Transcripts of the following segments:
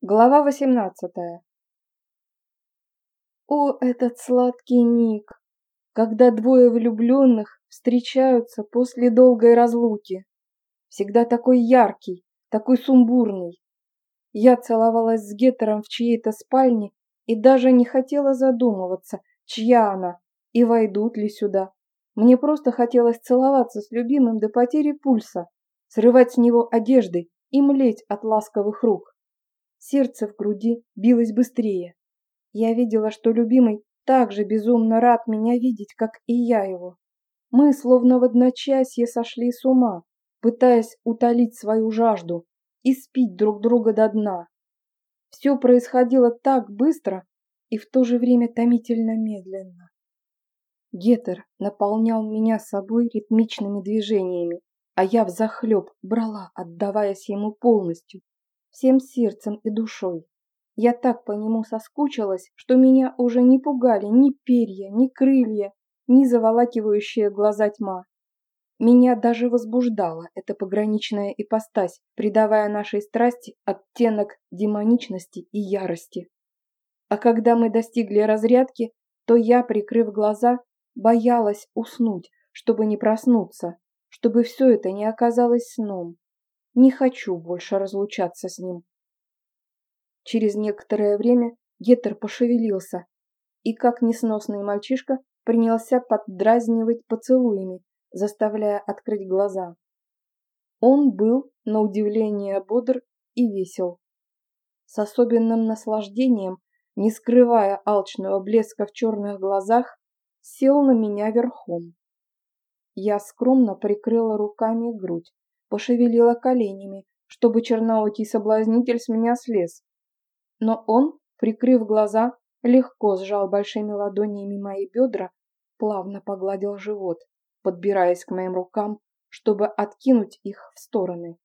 Глава 18. О, этот сладкий миг, когда двое влюбленных встречаются после долгой разлуки. Всегда такой яркий, такой сумбурный. Я целовалась с Геттером в чьей-то спальне и даже не хотела задумываться, чья она и войдут ли сюда. Мне просто хотелось целоваться с любимым до потери пульса, срывать с него одежды и млеть от ласковых рук. Сердце в груди билось быстрее. Я видела, что любимый так же безумно рад меня видеть, как и я его. Мы словно в одночасье сошли с ума, пытаясь утолить свою жажду и спить друг друга до дна. Все происходило так быстро и в то же время томительно медленно. Гетер наполнял меня собой ритмичными движениями, а я взахлеб брала, отдаваясь ему полностью, всем сердцем и душой. Я так по нему соскучилась, что меня уже не пугали ни перья, ни крылья, ни заволакивающая глаза тьма. Меня даже возбуждала эта пограничная ипостась, придавая нашей страсти оттенок демоничности и ярости. А когда мы достигли разрядки, то я, прикрыв глаза, боялась уснуть, чтобы не проснуться, чтобы все это не оказалось сном. Не хочу больше разлучаться с ним. Через некоторое время Геттер пошевелился и, как несносный мальчишка, принялся поддразнивать поцелуями, заставляя открыть глаза. Он был, на удивление, бодр и весел. С особенным наслаждением, не скрывая алчного блеска в черных глазах, сел на меня верхом. Я скромно прикрыла руками грудь, пошевелила коленями, чтобы черноокий соблазнитель с меня слез. Но он, прикрыв глаза, легко сжал большими ладонями мои бедра, плавно погладил живот, подбираясь к моим рукам, чтобы откинуть их в стороны.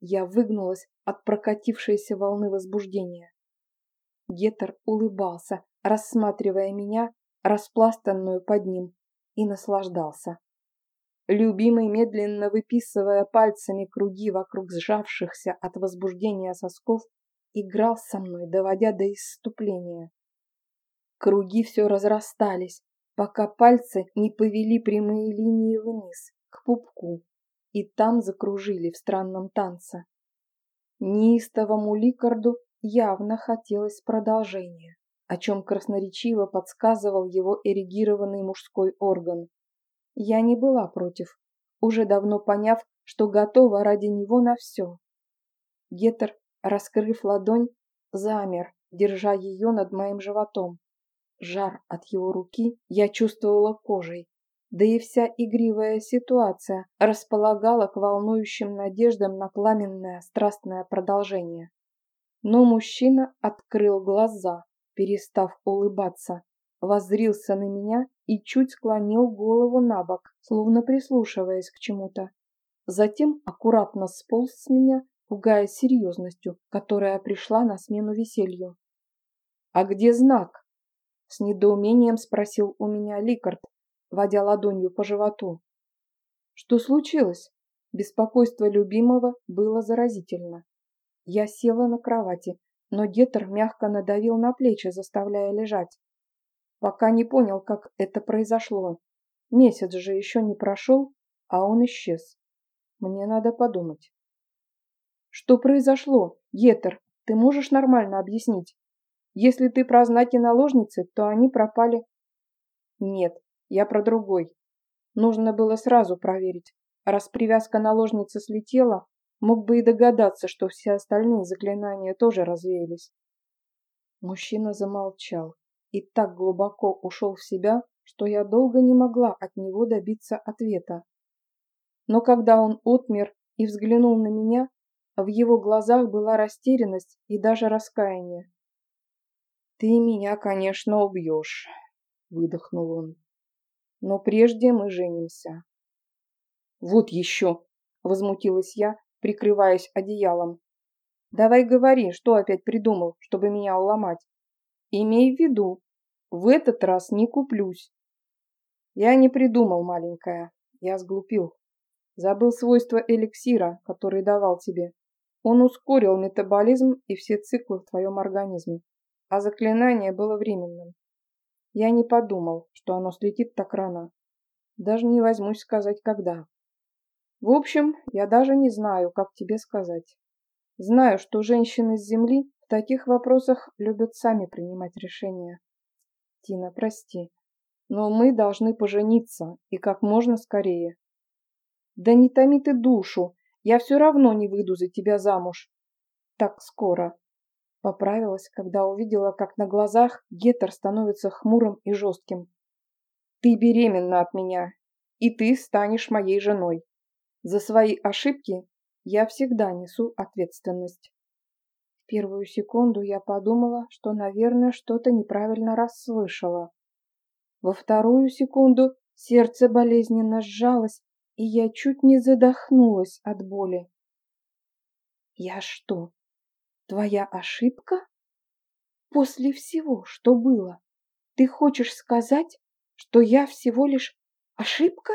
Я выгнулась от прокатившейся волны возбуждения. Гетер улыбался, рассматривая меня, распластанную под ним, и наслаждался. Любимый, медленно выписывая пальцами круги вокруг сжавшихся от возбуждения сосков, играл со мной, доводя до исступления. Круги все разрастались, пока пальцы не повели прямые линии вниз, к пупку, и там закружили в странном танце. Неистовому Ликарду явно хотелось продолжения, о чем красноречиво подсказывал его эрегированный мужской орган. Я не была против, уже давно поняв, что готова ради него на все. Гетер, раскрыв ладонь, замер, держа ее над моим животом. Жар от его руки я чувствовала кожей, да и вся игривая ситуация располагала к волнующим надеждам на пламенное страстное продолжение. Но мужчина открыл глаза, перестав улыбаться, воззрился на меня и чуть склонил голову на бок, словно прислушиваясь к чему-то. Затем аккуратно сполз с меня, пугая серьезностью, которая пришла на смену веселью. «А где знак?» — с недоумением спросил у меня Ликард, водя ладонью по животу. «Что случилось?» Беспокойство любимого было заразительно. Я села на кровати, но Гетер мягко надавил на плечи, заставляя лежать. Пока не понял, как это произошло. Месяц же еще не прошел, а он исчез. Мне надо подумать. Что произошло, Гетер? Ты можешь нормально объяснить? Если ты про знаки наложницы, то они пропали. Нет, я про другой. Нужно было сразу проверить. Раз привязка наложницы слетела, мог бы и догадаться, что все остальные заклинания тоже развеялись. Мужчина замолчал и так глубоко ушел в себя, что я долго не могла от него добиться ответа. Но когда он отмер и взглянул на меня, в его глазах была растерянность и даже раскаяние. «Ты меня, конечно, убьешь», — выдохнул он. «Но прежде мы женимся». «Вот еще!» — возмутилась я, прикрываясь одеялом. «Давай говори, что опять придумал, чтобы меня уломать. Имей в виду, в этот раз не куплюсь. Я не придумал, маленькая. Я сглупил. Забыл свойства эликсира, который давал тебе. Он ускорил метаболизм и все циклы в твоем организме, а заклинание было временным. Я не подумал, что оно слетит так рано. Даже не возьмусь сказать, когда. В общем, я даже не знаю, как тебе сказать. Знаю, что женщины с Земли в таких вопросах любят сами принимать решения. Тина, прости, но мы должны пожениться, и как можно скорее. Да не томи ты душу, я все равно не выйду за тебя замуж. Так скоро. Поправилась, когда увидела, как на глазах Гетер становится хмурым и жестким. Ты беременна от меня, и ты станешь моей женой. За свои ошибки я всегда несу ответственность. Первую секунду я подумала, что, наверное, что-то неправильно расслышала. Во вторую секунду сердце болезненно сжалось, и я чуть не задохнулась от боли. «Я что, твоя ошибка? После всего, что было, ты хочешь сказать, что я всего лишь ошибка?»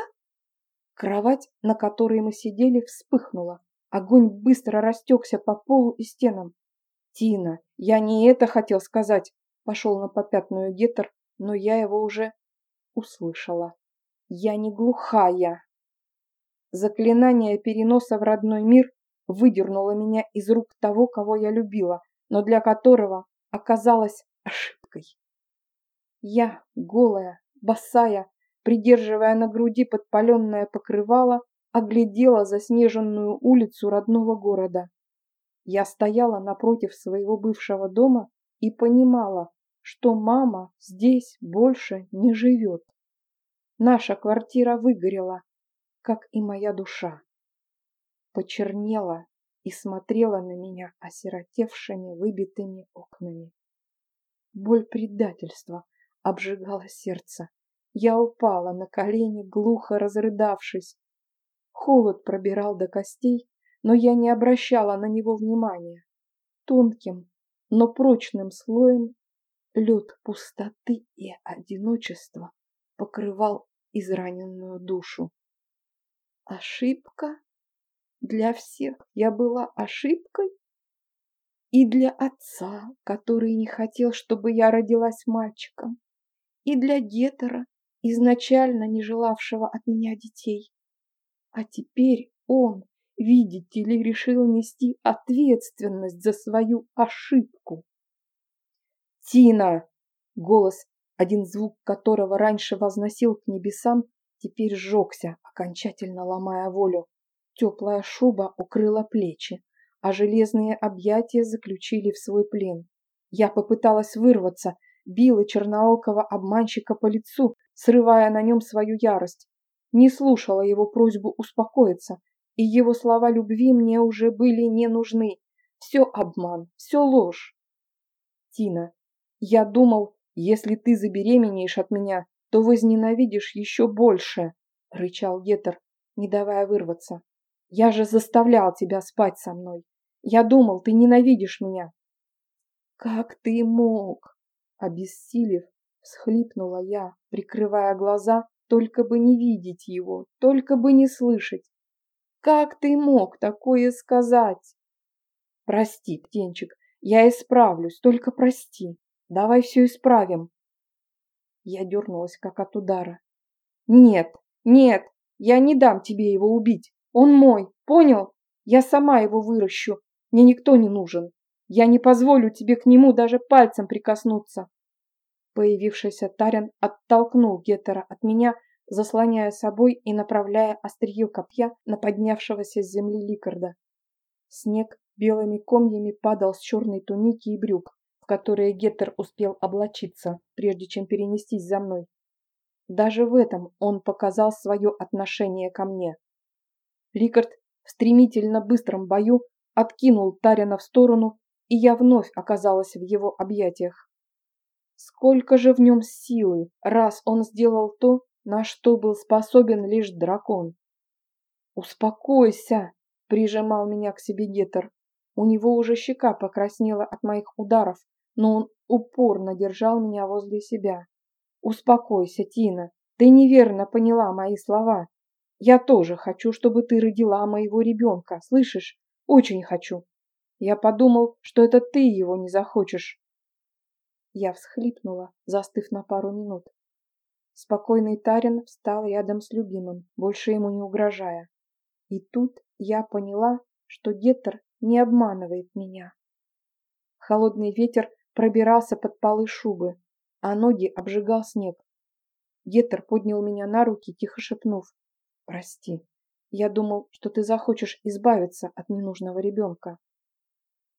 Кровать, на которой мы сидели, вспыхнула. Огонь быстро растекся по полу и стенам. «Тина, я не это хотел сказать!» Пошел на попятную Гетер, но я его уже услышала. «Я не глухая!» Заклинание переноса в родной мир выдернуло меня из рук того, кого я любила, но для которого оказалось ошибкой. Я, голая, босая, придерживая на груди подпаленное покрывало, оглядела заснеженную улицу родного города. Я стояла напротив своего бывшего дома и понимала, что мама здесь больше не живет. Наша квартира выгорела, как и моя душа. Почернела и смотрела на меня осиротевшими выбитыми окнами. Боль предательства обжигала сердце. Я упала на колени, глухо разрыдавшись. Холод пробирал до костей, но я не обращала на него внимания. Тонким, но прочным слоем лед пустоты и одиночества покрывал израненную душу. Ошибка? Для всех я была ошибкой? И для отца, который не хотел, чтобы я родилась мальчиком, и для Гетера, изначально не желавшего от меня детей. А теперь он, видите ли, решил нести ответственность за свою ошибку. «Тина!» — голос, один звук которого раньше возносил к небесам, теперь сжегся, окончательно ломая волю. Теплая шуба укрыла плечи, а железные объятия заключили в свой плен. Я попыталась вырваться, била черноокого обманщика по лицу, срывая на нем свою ярость. Не слушала его просьбу успокоиться, и его слова любви мне уже были не нужны. Все обман, все ложь. Тина, я думал, если ты забеременеешь от меня, то возненавидишь еще больше, рычал Гетер, не давая вырваться. Я же заставлял тебя спать со мной. Я думал, ты ненавидишь меня. Как ты мог? Обессилев, всхлипнула я, прикрывая глаза, только бы не видеть его, только бы не слышать. Как ты мог такое сказать? Прости, птенчик, я исправлюсь, только прости. Давай все исправим. Я дернулась, как от удара. Нет, нет, я не дам тебе его убить. Он мой, понял? Я сама его выращу. Мне никто не нужен. Я не позволю тебе к нему даже пальцем прикоснуться. Появившийся Тарин оттолкнул Гетера от меня, заслоняя собой и направляя острие копья на поднявшегося с земли Ликарда. Снег белыми комьями падал с черной туники и брюк, в которые Геттер успел облачиться, прежде чем перенестись за мной. Даже в этом он показал свое отношение ко мне. Ликард в стремительно быстром бою откинул Тарина в сторону и я вновь оказалась в его объятиях. Сколько же в нем силы, раз он сделал то, на что был способен лишь дракон. «Успокойся!» – прижимал меня к себе Гетер. У него уже щека покраснела от моих ударов, но он упорно держал меня возле себя. «Успокойся, Тина, ты неверно поняла мои слова. Я тоже хочу, чтобы ты родила моего ребенка, слышишь? Очень хочу. Я подумал, что это ты его не захочешь. Я всхлипнула, застыв на пару минут. Спокойный Тарин встал рядом с любимым, больше ему не угрожая. И тут я поняла, что Геттер не обманывает меня. Холодный ветер пробирался под полы шубы, а ноги обжигал снег. Геттер поднял меня на руки, тихо шепнув. «Прости, я думал, что ты захочешь избавиться от ненужного ребенка».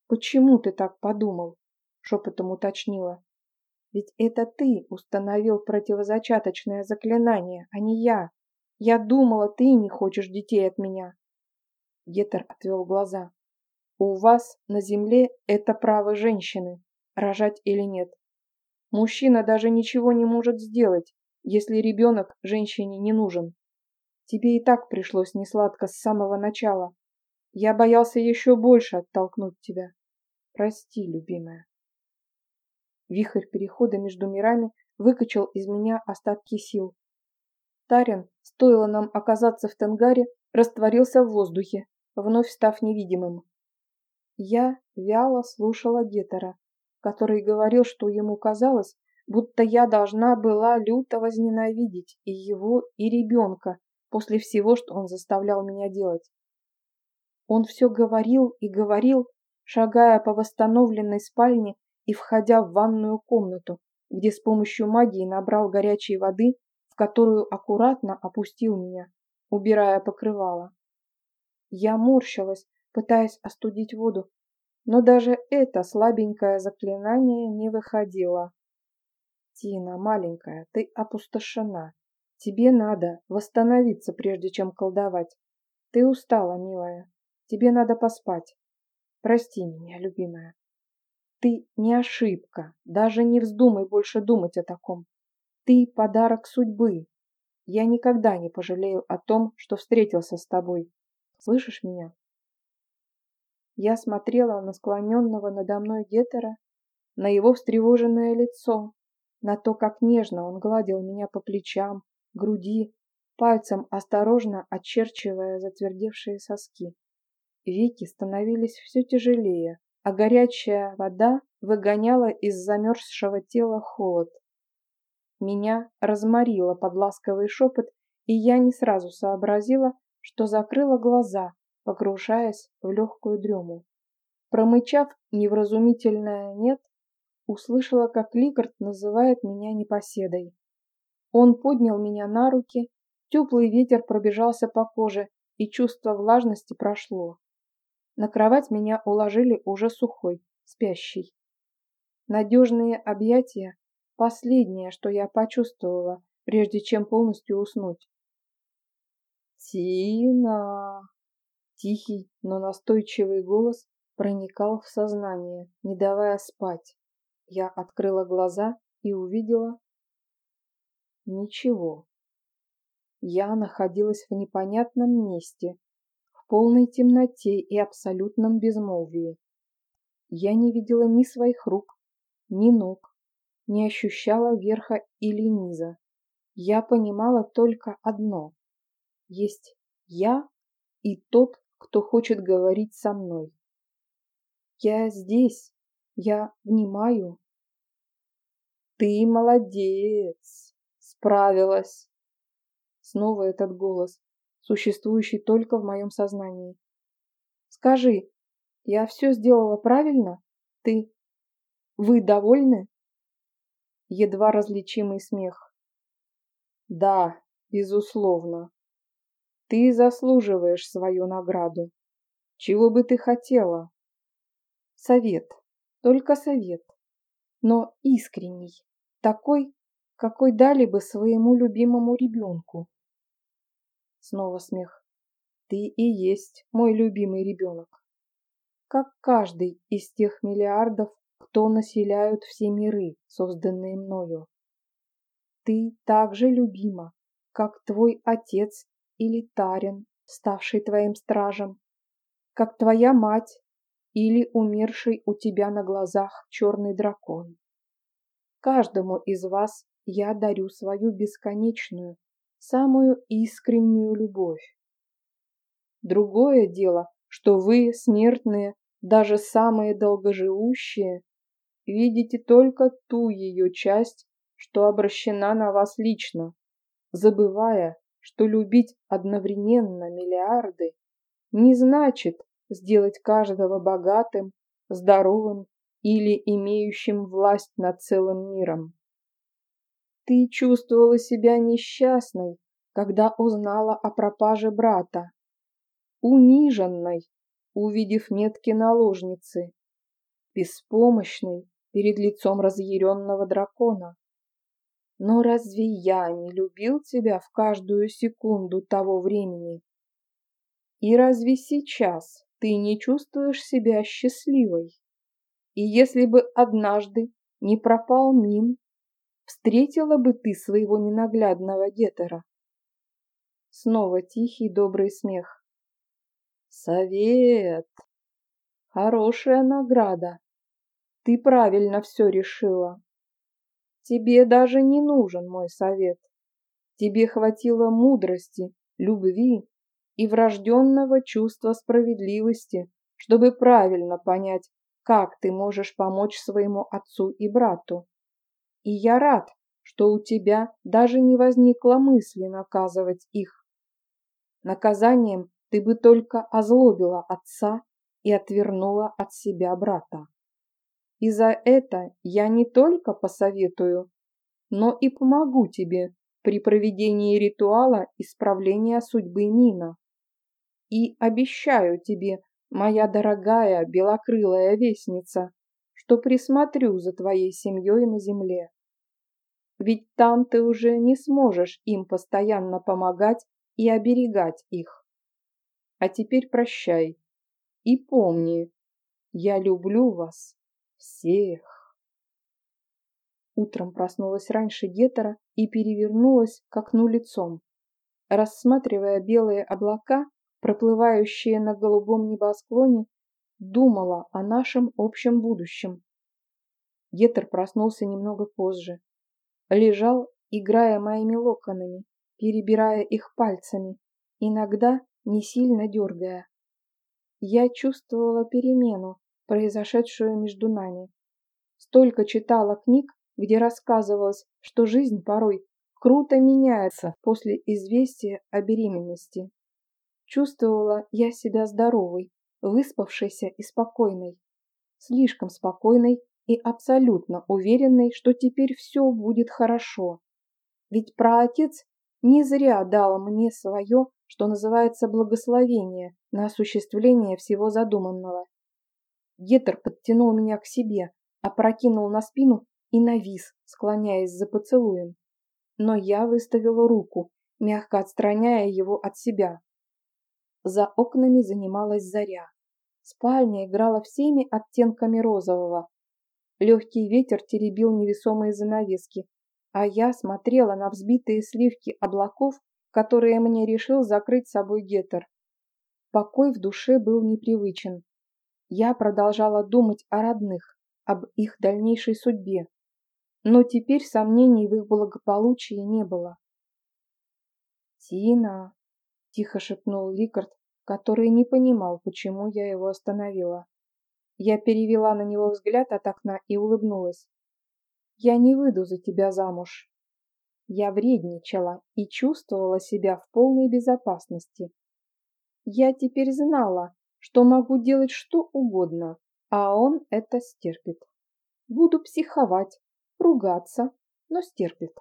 «Почему ты так подумал?» — шепотом уточнила. Ведь это ты установил противозачаточное заклинание, а не я. Я думала, ты не хочешь детей от меня. Гетер отвел глаза. У вас на земле это право женщины, рожать или нет. Мужчина даже ничего не может сделать, если ребенок женщине не нужен. Тебе и так пришлось несладко с самого начала. Я боялся еще больше оттолкнуть тебя. Прости, любимая. Вихрь перехода между мирами выкачал из меня остатки сил. Тарин, стоило нам оказаться в Тенгаре, растворился в воздухе, вновь став невидимым. Я вяло слушала Гетера, который говорил, что ему казалось, будто я должна была люто возненавидеть и его, и ребенка после всего, что он заставлял меня делать. Он все говорил и говорил, шагая по восстановленной спальне и входя в ванную комнату, где с помощью магии набрал горячей воды, в которую аккуратно опустил меня, убирая покрывало. Я морщилась, пытаясь остудить воду, но даже это слабенькое заклинание не выходило. «Тина, маленькая, ты опустошена. Тебе надо восстановиться, прежде чем колдовать. Ты устала, милая. Тебе надо поспать. Прости меня, любимая. Ты не ошибка, даже не вздумай больше думать о таком. Ты подарок судьбы. Я никогда не пожалею о том, что встретился с тобой. Слышишь меня? Я смотрела на склоненного надо мной Гетера, на его встревоженное лицо, на то, как нежно он гладил меня по плечам, груди, пальцем осторожно очерчивая затвердевшие соски. Веки становились все тяжелее, а горячая вода выгоняла из замерзшего тела холод. Меня разморило под ласковый шепот, и я не сразу сообразила, что закрыла глаза, погружаясь в легкую дрему. Промычав невразумительное «нет», услышала, как Лигард называет меня непоседой. Он поднял меня на руки, теплый ветер пробежался по коже, и чувство влажности прошло. На кровать меня уложили уже сухой, спящий. Надежные объятия – последнее, что я почувствовала, прежде чем полностью уснуть. «Тина!» Тихий, но настойчивый голос проникал в сознание, не давая спать. Я открыла глаза и увидела... Ничего. Я находилась в непонятном месте, полной темноте и абсолютном безмолвии. Я не видела ни своих рук, ни ног, не ощущала верха или низа. Я понимала только одно. Есть я и тот, кто хочет говорить со мной. Я здесь, я внимаю. Ты молодец, справилась. Снова этот голос существующий только в моем сознании. Скажи, я все сделала правильно? Ты... Вы довольны? Едва различимый смех. Да, безусловно. Ты заслуживаешь свою награду. Чего бы ты хотела? Совет. Только совет. Но искренний. Такой, какой дали бы своему любимому ребенку. Снова смех. Ты и есть мой любимый ребенок. Как каждый из тех миллиардов, кто населяют все миры, созданные мною. Ты так же любима, как твой отец или Тарин, ставший твоим стражем, как твоя мать или умерший у тебя на глазах черный дракон. Каждому из вас я дарю свою бесконечную, самую искреннюю любовь. Другое дело, что вы, смертные, даже самые долгоживущие, видите только ту ее часть, что обращена на вас лично, забывая, что любить одновременно миллиарды не значит сделать каждого богатым, здоровым или имеющим власть над целым миром. Ты чувствовала себя несчастной, когда узнала о пропаже брата, униженной, увидев метки наложницы, беспомощной перед лицом разъяренного дракона. Но разве я не любил тебя в каждую секунду того времени? И разве сейчас ты не чувствуешь себя счастливой? И если бы однажды не пропал Мин, встретила бы ты своего ненаглядного Гетера? Снова тихий добрый смех. Совет. Хорошая награда. Ты правильно все решила. Тебе даже не нужен мой совет. Тебе хватило мудрости, любви и врожденного чувства справедливости, чтобы правильно понять, как ты можешь помочь своему отцу и брату. И я рад, что у тебя даже не возникло мысли наказывать их. Наказанием ты бы только озлобила отца и отвернула от себя брата. И за это я не только посоветую, но и помогу тебе при проведении ритуала исправления судьбы Мина. И обещаю тебе, моя дорогая белокрылая вестница, что присмотрю за твоей семьей на земле. Ведь там ты уже не сможешь им постоянно помогать и оберегать их. А теперь прощай. И помни, я люблю вас всех. Утром проснулась раньше Гетера и перевернулась к окну лицом. Рассматривая белые облака, проплывающие на голубом небосклоне, думала о нашем общем будущем. Гетер проснулся немного позже. Лежал, играя моими локонами, перебирая их пальцами, иногда не сильно дергая. Я чувствовала перемену, произошедшую между нами. Столько читала книг, где рассказывалось, что жизнь порой круто меняется после известия о беременности. Чувствовала я себя здоровой, выспавшейся и спокойной. Слишком спокойной и абсолютно уверенной, что теперь все будет хорошо. Ведь праотец не зря дал мне свое, что называется, благословение на осуществление всего задуманного. Гетер подтянул меня к себе, опрокинул на спину и навис, склоняясь за поцелуем. Но я выставила руку, мягко отстраняя его от себя. За окнами занималась заря. Спальня играла всеми оттенками розового. Легкий ветер теребил невесомые занавески, а я смотрела на взбитые сливки облаков, которые мне решил закрыть собой Гетер. Покой в душе был непривычен. Я продолжала думать о родных, об их дальнейшей судьбе. Но теперь сомнений в их благополучии не было. «Тина!» – тихо шепнул Ликард, который не понимал, почему я его остановила. Я перевела на него взгляд от окна и улыбнулась. «Я не выйду за тебя замуж». Я вредничала и чувствовала себя в полной безопасности. Я теперь знала, что могу делать что угодно, а он это стерпит. Буду психовать, ругаться, но стерпит.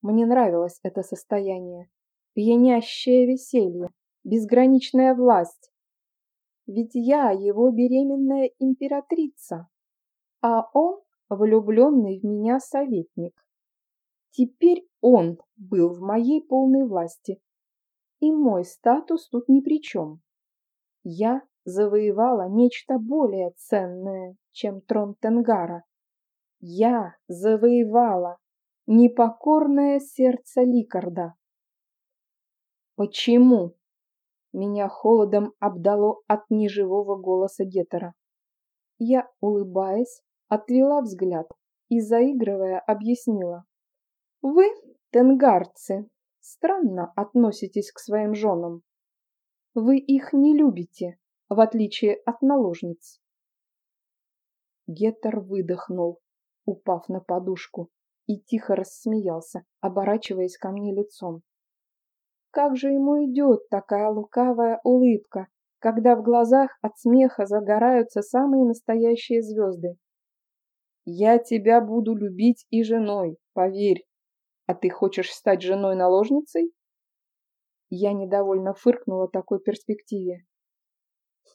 Мне нравилось это состояние, пьянящее веселье, безграничная власть. Ведь я его беременная императрица, а он влюбленный в меня советник. Теперь он был в моей полной власти, и мой статус тут ни при чем. Я завоевала нечто более ценное, чем трон Тенгара. Я завоевала непокорное сердце Ликарда. Почему? Меня холодом обдало от неживого голоса Гетера. Я, улыбаясь, отвела взгляд и, заигрывая, объяснила. Вы, тенгарцы, странно относитесь к своим женам. Вы их не любите, в отличие от наложниц. Геттер выдохнул, упав на подушку, и тихо рассмеялся, оборачиваясь ко мне лицом. Как же ему идет такая лукавая улыбка, когда в глазах от смеха загораются самые настоящие звезды. Я тебя буду любить и женой, поверь. А ты хочешь стать женой-наложницей? Я недовольно фыркнула такой перспективе.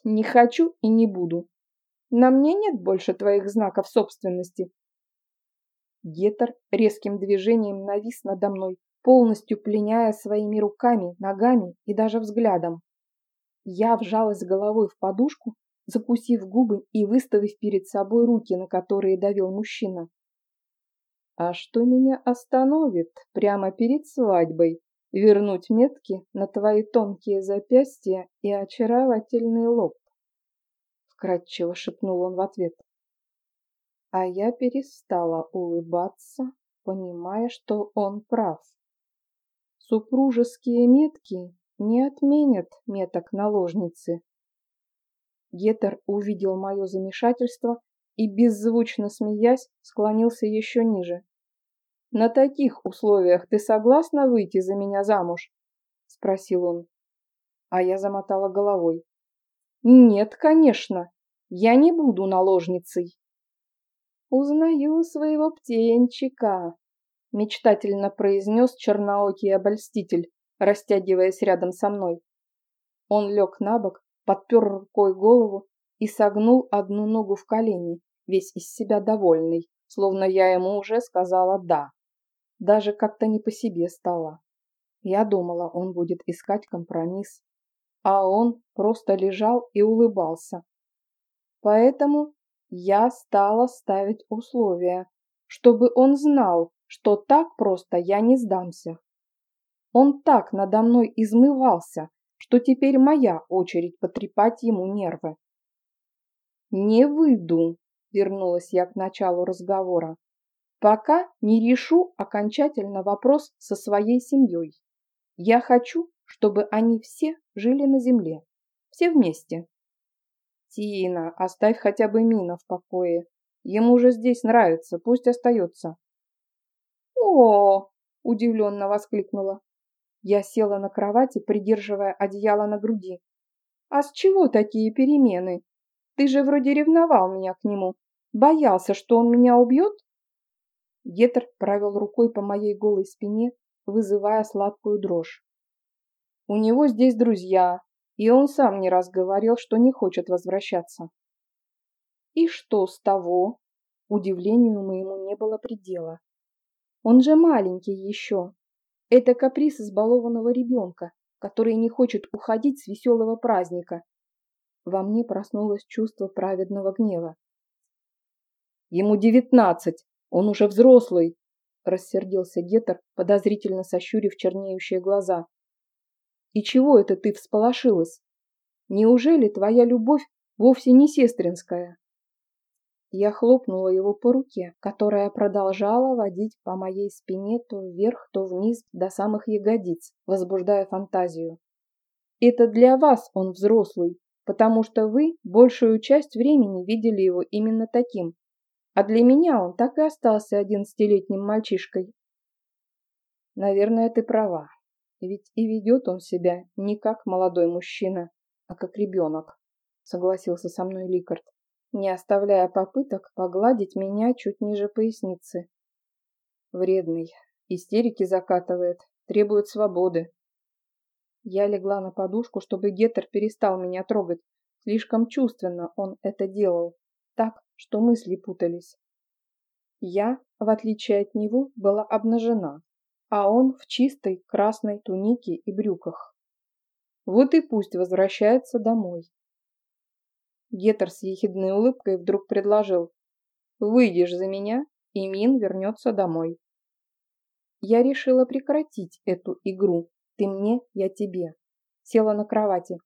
Не хочу и не буду. На мне нет больше твоих знаков собственности. Гетер резким движением навис надо мной, полностью пленяя своими руками, ногами и даже взглядом. Я вжалась головой в подушку, закусив губы и выставив перед собой руки, на которые давил мужчина. А что меня остановит прямо перед свадьбой? Вернуть метки на твои тонкие запястья и очаровательный лоб. Вкратчиво шепнул он в ответ. А я перестала улыбаться, понимая, что он прав. Супружеские метки не отменят меток наложницы. Гетер увидел мое замешательство и, беззвучно смеясь, склонился еще ниже. «На таких условиях ты согласна выйти за меня замуж?» — спросил он. А я замотала головой. «Нет, конечно, я не буду наложницей». «Узнаю своего птенчика», — мечтательно произнес черноокий обольститель, растягиваясь рядом со мной. Он лег на бок, подпер рукой голову и согнул одну ногу в колени, весь из себя довольный, словно я ему уже сказала «да». Даже как-то не по себе стало. Я думала, он будет искать компромисс, а он просто лежал и улыбался. Поэтому я стала ставить условия, чтобы он знал, что так просто я не сдамся. Он так надо мной измывался, что теперь моя очередь потрепать ему нервы. «Не выйду», — вернулась я к началу разговора, «пока не решу окончательно вопрос со своей семьей. Я хочу, чтобы они все жили на земле, все вместе». «Тина, оставь хотя бы Мина в покое. Ему же здесь нравится, пусть остается». «О!» – удивленно воскликнула. Я села на кровати, придерживая одеяло на груди. «А с чего такие перемены? Ты же вроде ревновал меня к нему. Боялся, что он меня убьет?» Гетер провел рукой по моей голой спине, вызывая сладкую дрожь. «У него здесь друзья, и он сам не раз говорил, что не хочет возвращаться». «И что с того?» Удивлению моему не было предела. «Он же маленький еще, это каприз избалованного ребенка, который не хочет уходить с веселого праздника. Во мне проснулось чувство праведного гнева. «Ему девятнадцать! Он уже взрослый!» – рассердился Гетер, подозрительно сощурив чернеющие глаза. «И чего это ты всполошилась? Неужели твоя любовь вовсе не сестринская?» Я хлопнула его по руке, которая продолжала водить по моей спине то вверх, то вниз до самых ягодиц, возбуждая фантазию. «Это для вас он взрослый, потому что вы большую часть времени видели его именно таким, а для меня он так и остался одиннадцатилетним мальчишкой». «Наверное, ты права, ведь и ведет он себя не как молодой мужчина, а как ребенок», согласился со мной Ликард не оставляя попыток погладить меня чуть ниже поясницы. Вредный, истерики закатывает, требует свободы. Я легла на подушку, чтобы Геттер перестал меня трогать. Слишком чувственно он это делал, так, что мысли путались. Я, в отличие от него, была обнажена, а он в чистой красной тунике и брюках. Вот и пусть возвращается домой. Гетер с ехидной улыбкой вдруг предложил. «Выйдешь за меня, и Мин вернется домой». Я решила прекратить эту игру. Ты мне, я тебе. Села на кровати.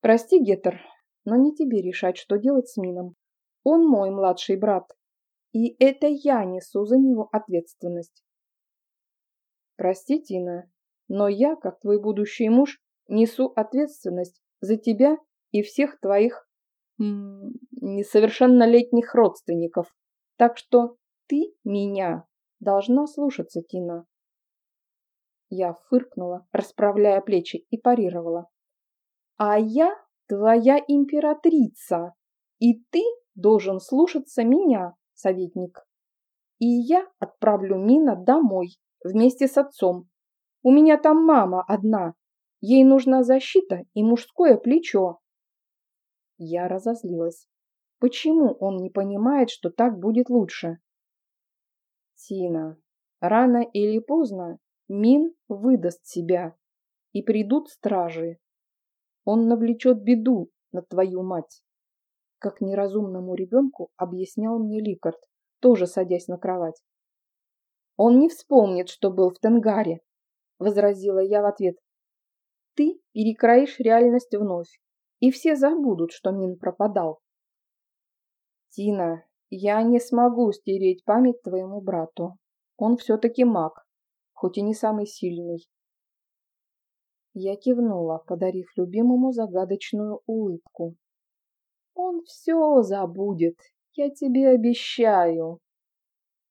Прости, Гетер, но не тебе решать, что делать с Мином. Он мой младший брат. И это я несу за него ответственность. Прости, Тина, но я, как твой будущий муж, несу ответственность за тебя и всех твоих несовершеннолетних родственников. Так что ты меня должна слушаться, Тина. Я фыркнула, расправляя плечи, и парировала. А я твоя императрица, и ты должен слушаться меня, советник. И я отправлю Мина домой вместе с отцом. У меня там мама одна. Ей нужна защита и мужское плечо. Я разозлилась. Почему он не понимает, что так будет лучше? Тина, рано или поздно Мин выдаст себя, и придут стражи. Он навлечет беду на твою мать. Как неразумному ребенку объяснял мне Ликард, тоже садясь на кровать. Он не вспомнит, что был в Тенгаре, возразила я в ответ. Ты перекроишь реальность вновь, и все забудут, что Мин пропадал. Тина, я не смогу стереть память твоему брату. Он все-таки маг, хоть и не самый сильный. Я кивнула, подарив любимому загадочную улыбку. Он все забудет, я тебе обещаю.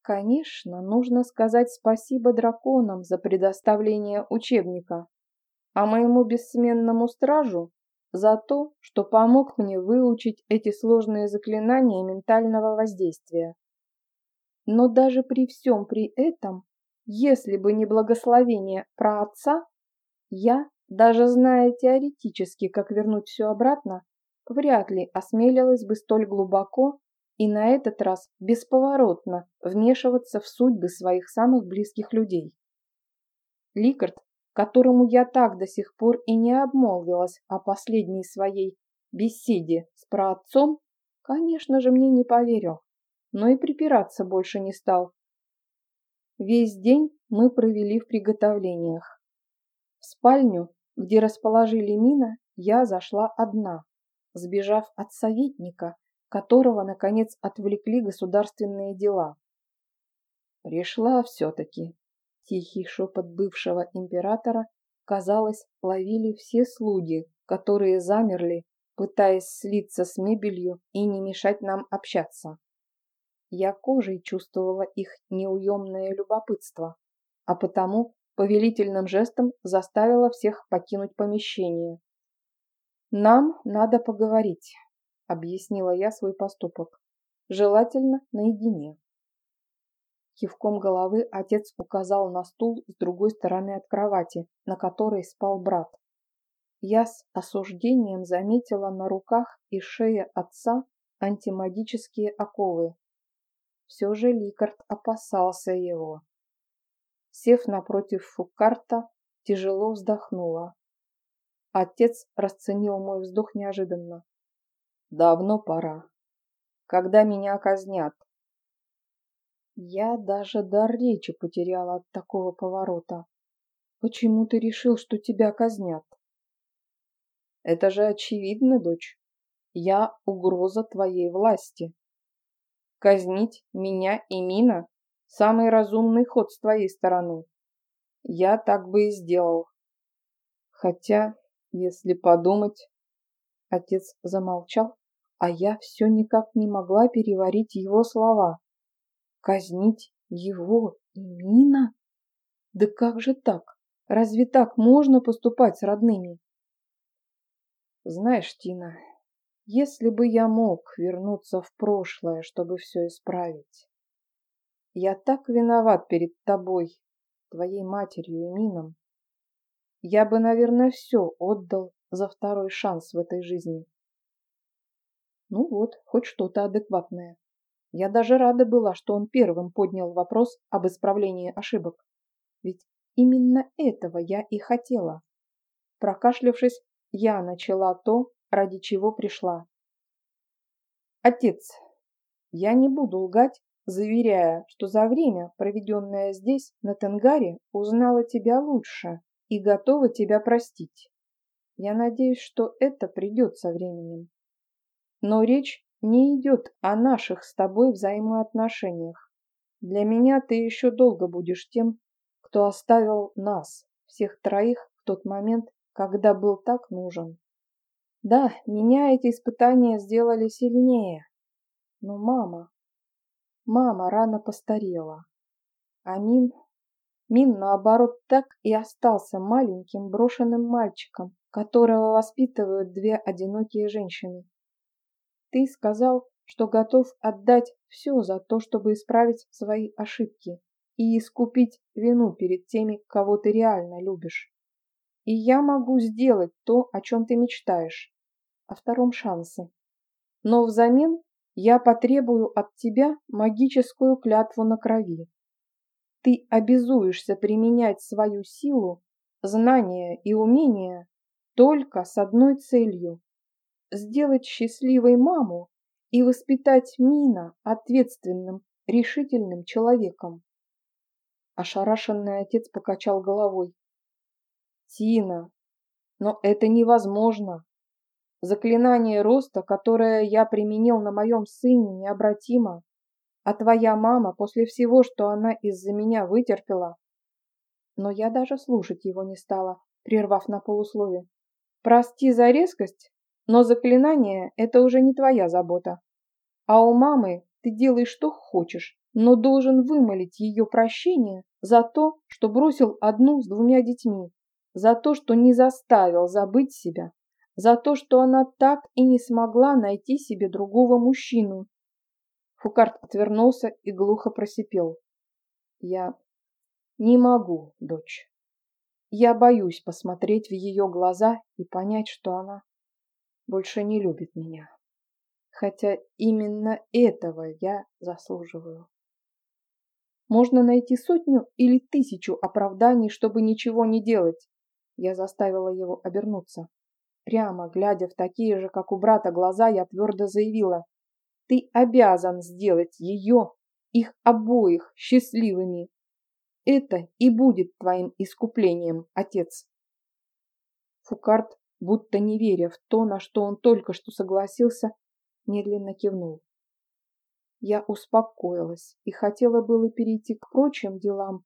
Конечно, нужно сказать спасибо драконам за предоставление учебника, а моему бессменному стражу за то, что помог мне выучить эти сложные заклинания ментального воздействия. Но даже при всем при этом, если бы не благословение про отца, я, даже зная теоретически, как вернуть все обратно, вряд ли осмелилась бы столь глубоко и на этот раз бесповоротно вмешиваться в судьбы своих самых близких людей. Ликард, которому я так до сих пор и не обмолвилась о последней своей беседе с праотцом, конечно же, мне не поверил, но и припираться больше не стал. Весь день мы провели в приготовлениях. В спальню, где расположили мина, я зашла одна, сбежав от советника, которого, наконец, отвлекли государственные дела. Пришла все-таки. Тихий шепот бывшего императора, казалось, ловили все слуги, которые замерли, пытаясь слиться с мебелью и не мешать нам общаться. Я кожей чувствовала их неуемное любопытство, а потому повелительным жестом заставила всех покинуть помещение. «Нам надо поговорить», — объяснила я свой поступок. «Желательно наедине». Кивком головы отец указал на стул с другой стороны от кровати, на которой спал брат. Я с осуждением заметила на руках и шее отца антимагические оковы. Все же Ликард опасался его. Сев напротив Фукарта, тяжело вздохнула. Отец расценил мой вздох неожиданно. Давно пора. Когда меня казнят? Я даже дар речи потеряла от такого поворота. Почему ты решил, что тебя казнят? Это же очевидно, дочь. Я угроза твоей власти. Казнить меня и Мина – самый разумный ход с твоей стороны. Я так бы и сделал. Хотя, если подумать... Отец замолчал, а я все никак не могла переварить его слова. Казнить его и Мина? Да как же так? Разве так можно поступать с родными? Знаешь, Тина, если бы я мог вернуться в прошлое, чтобы все исправить. Я так виноват перед тобой, твоей матерью и Мином. Я бы, наверное, все отдал за второй шанс в этой жизни. Ну вот, хоть что-то адекватное. Я даже рада была, что он первым поднял вопрос об исправлении ошибок. Ведь именно этого я и хотела. Прокашлявшись, я начала то, ради чего пришла. Отец, я не буду лгать, заверяя, что за время, проведенное здесь, на Тенгаре, узнала тебя лучше и готова тебя простить. Я надеюсь, что это придет со временем. Но речь не идет о наших с тобой взаимоотношениях. Для меня ты еще долго будешь тем, кто оставил нас, всех троих, в тот момент, когда был так нужен. Да, меня эти испытания сделали сильнее. Но мама... Мама рано постарела. А Мин... Мин, наоборот, так и остался маленьким брошенным мальчиком, которого воспитывают две одинокие женщины. Ты сказал, что готов отдать все за то, чтобы исправить свои ошибки и искупить вину перед теми, кого ты реально любишь. И я могу сделать то, о чем ты мечтаешь, о втором шансе. Но взамен я потребую от тебя магическую клятву на крови. Ты обязуешься применять свою силу, знания и умения только с одной целью – сделать счастливой маму и воспитать Мина ответственным, решительным человеком. Ошарашенный отец покачал головой. Тина, но это невозможно. Заклинание роста, которое я применил на моем сыне, необратимо. А твоя мама, после всего, что она из-за меня вытерпела... Но я даже слушать его не стала, прервав на полуслове. Прости за резкость, но заклинание – это уже не твоя забота. А у мамы ты делаешь что хочешь, но должен вымолить ее прощение за то, что бросил одну с двумя детьми, за то, что не заставил забыть себя, за то, что она так и не смогла найти себе другого мужчину. Фукарт отвернулся и глухо просипел. Я не могу, дочь. Я боюсь посмотреть в ее глаза и понять, что она больше не любит меня. Хотя именно этого я заслуживаю. Можно найти сотню или тысячу оправданий, чтобы ничего не делать. Я заставила его обернуться. Прямо, глядя в такие же, как у брата, глаза, я твердо заявила. Ты обязан сделать ее, их обоих, счастливыми. Это и будет твоим искуплением, отец. Фукарт, будто не веря в то, на что он только что согласился, медленно кивнул. Я успокоилась и хотела было перейти к прочим делам,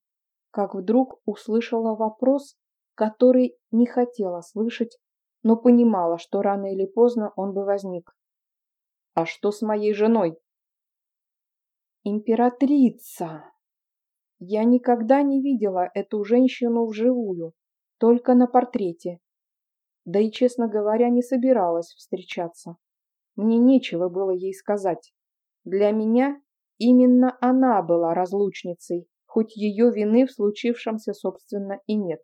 как вдруг услышала вопрос, который не хотела слышать, но понимала, что рано или поздно он бы возник. «А что с моей женой?» «Императрица!» Я никогда не видела эту женщину вживую, только на портрете. Да и, честно говоря, не собиралась встречаться. Мне нечего было ей сказать. Для меня именно она была разлучницей, хоть ее вины в случившемся, собственно, и нет.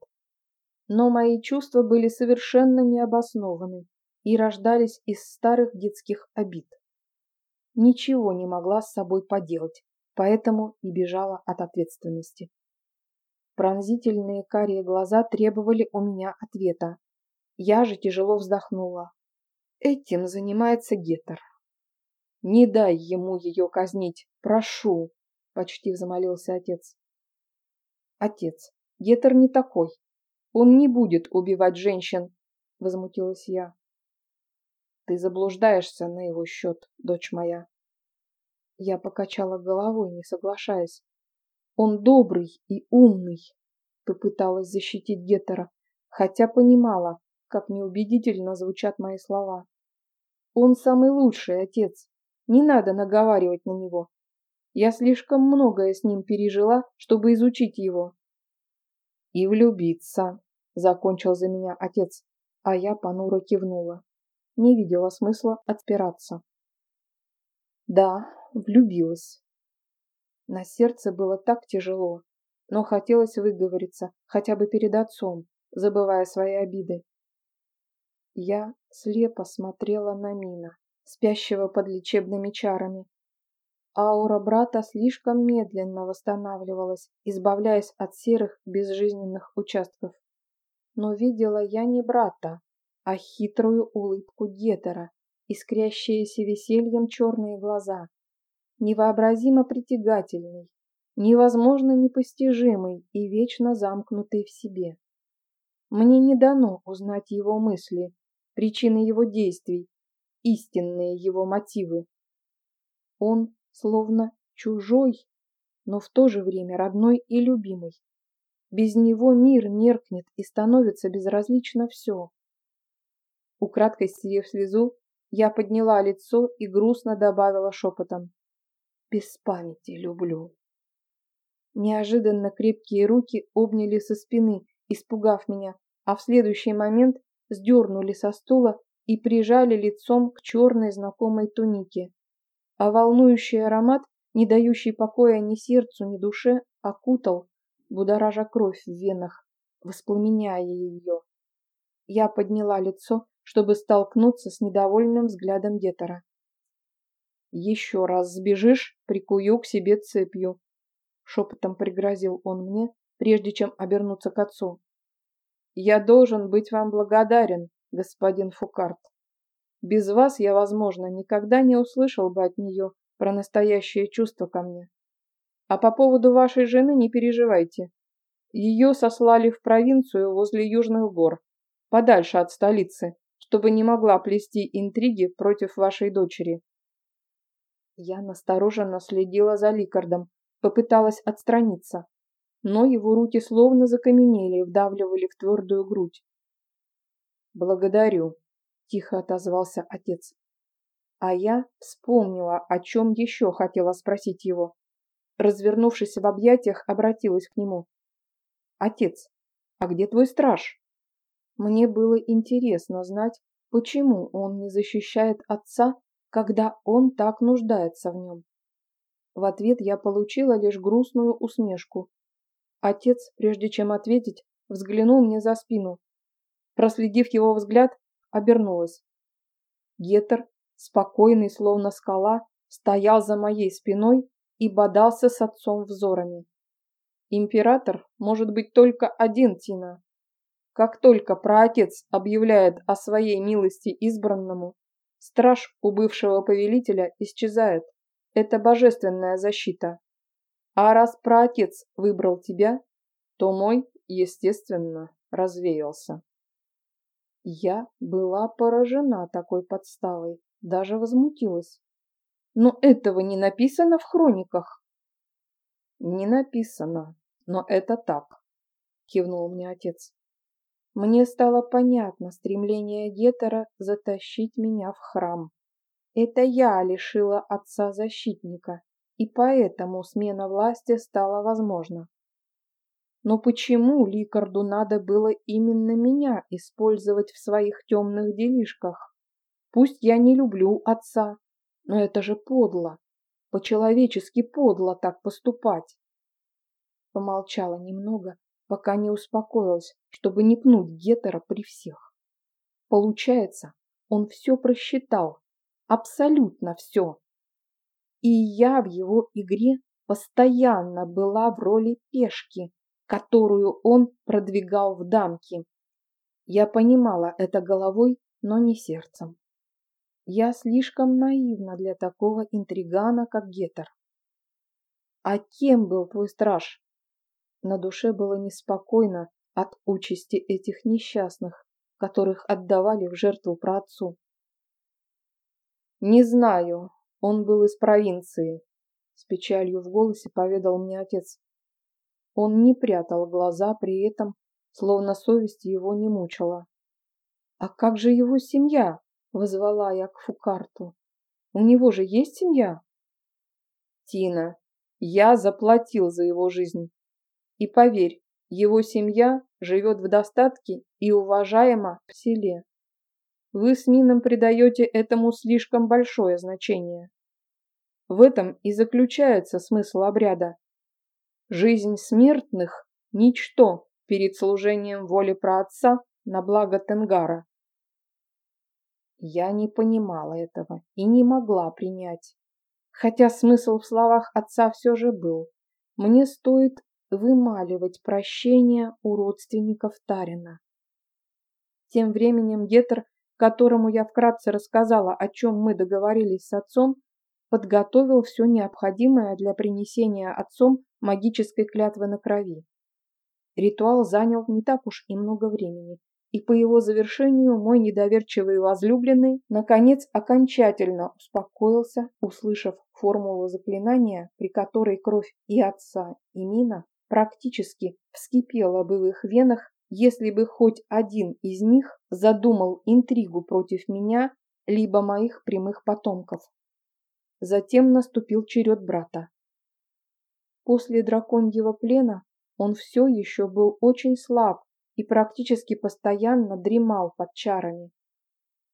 Но мои чувства были совершенно необоснованы и рождались из старых детских обид. Ничего не могла с собой поделать, поэтому и бежала от ответственности. Пронзительные карие глаза требовали у меня ответа. Я же тяжело вздохнула. Этим занимается Гетер. Не дай ему ее казнить, прошу, почти взмолился отец. Отец, Гетер не такой. Он не будет убивать женщин, возмутилась я. Ты заблуждаешься на его счет, дочь моя. Я покачала головой, не соглашаясь. Он добрый и умный, попыталась защитить Геттера, хотя понимала, как неубедительно звучат мои слова. Он самый лучший отец. Не надо наговаривать на него. Я слишком многое с ним пережила, чтобы изучить его. И влюбиться, закончил за меня отец, а я понуро кивнула. Не видела смысла отпираться. Да, влюбилась. На сердце было так тяжело, но хотелось выговориться, хотя бы перед отцом, забывая свои обиды. Я слепо смотрела на Мина, спящего под лечебными чарами. Аура брата слишком медленно восстанавливалась, избавляясь от серых безжизненных участков. Но видела я не брата, а хитрую улыбку Гетера, искрящиеся весельем черные глаза, невообразимо притягательный, невозможно непостижимый и вечно замкнутый в себе. Мне не дано узнать его мысли, причины его действий, истинные его мотивы. Он словно чужой, но в то же время родной и любимый. Без него мир меркнет и становится безразлично все. Украдкой стерев слезу, я подняла лицо и грустно добавила шепотом. Без памяти люблю. Неожиданно крепкие руки обняли со спины, испугав меня, а в следующий момент сдернули со стула и прижали лицом к черной знакомой тунике. А волнующий аромат, не дающий покоя ни сердцу, ни душе, окутал, будоража кровь в венах, воспламеняя ее. Я подняла лицо, чтобы столкнуться с недовольным взглядом Детера. «Еще раз сбежишь, прикую к себе цепью», — шепотом пригрозил он мне, прежде чем обернуться к отцу. «Я должен быть вам благодарен, господин Фукарт. Без вас я, возможно, никогда не услышал бы от нее про настоящее чувство ко мне. А по поводу вашей жены не переживайте. Ее сослали в провинцию возле Южных гор, подальше от столицы, чтобы не могла плести интриги против вашей дочери. Я настороженно следила за Ликардом, попыталась отстраниться, но его руки словно закаменели и вдавливали в твердую грудь. «Благодарю», — тихо отозвался отец. А я вспомнила, о чем еще хотела спросить его. Развернувшись в объятиях, обратилась к нему. «Отец, а где твой страж?» Мне было интересно знать, почему он не защищает отца, когда он так нуждается в нем. В ответ я получила лишь грустную усмешку. Отец, прежде чем ответить, взглянул мне за спину. Проследив его взгляд, обернулась. Гетер, спокойный, словно скала, стоял за моей спиной и бодался с отцом взорами. Император может быть только один, Тина. Как только праотец объявляет о своей милости избранному, страж у бывшего повелителя исчезает. Это божественная защита. А раз праотец выбрал тебя, то мой, естественно, развеялся. Я была поражена такой подставой, даже возмутилась. Но этого не написано в хрониках. Не написано, но это так, кивнул мне отец. Мне стало понятно стремление Гетера затащить меня в храм. Это я лишила отца защитника, и поэтому смена власти стала возможна. Но почему Ликарду надо было именно меня использовать в своих темных делишках? Пусть я не люблю отца, но это же подло, по-человечески подло так поступать. Помолчала немного, пока не успокоилась, чтобы не пнуть Гетера при всех. Получается, он все просчитал, абсолютно все. И я в его игре постоянно была в роли пешки, которую он продвигал в дамки. Я понимала это головой, но не сердцем. Я слишком наивна для такого интригана, как Гетер. А кем был твой страж? На душе было неспокойно от участи этих несчастных, которых отдавали в жертву праотцу. «Не знаю, он был из провинции», — с печалью в голосе поведал мне отец. Он не прятал глаза при этом, словно совесть его не мучила. «А как же его семья?» — вызвала я к Фукарту. «У него же есть семья?» «Тина, я заплатил за его жизнь. И поверь, его семья живет в достатке и уважаема в селе. Вы с Мином придаете этому слишком большое значение. В этом и заключается смысл обряда. Жизнь смертных – ничто перед служением воли праотца на благо Тенгара. Я не понимала этого и не могла принять. Хотя смысл в словах отца все же был. Мне стоит вымаливать прощение у родственников Тарина. Тем временем Гетер, которому я вкратце рассказала, о чем мы договорились с отцом, подготовил все необходимое для принесения отцом магической клятвы на крови. Ритуал занял не так уж и много времени, и по его завершению мой недоверчивый возлюбленный наконец окончательно успокоился, услышав формулу заклинания, при которой кровь и отца, и Мина практически вскипела бы в их венах, если бы хоть один из них задумал интригу против меня либо моих прямых потомков. Затем наступил черед брата. После драконьего плена он все еще был очень слаб и практически постоянно дремал под чарами.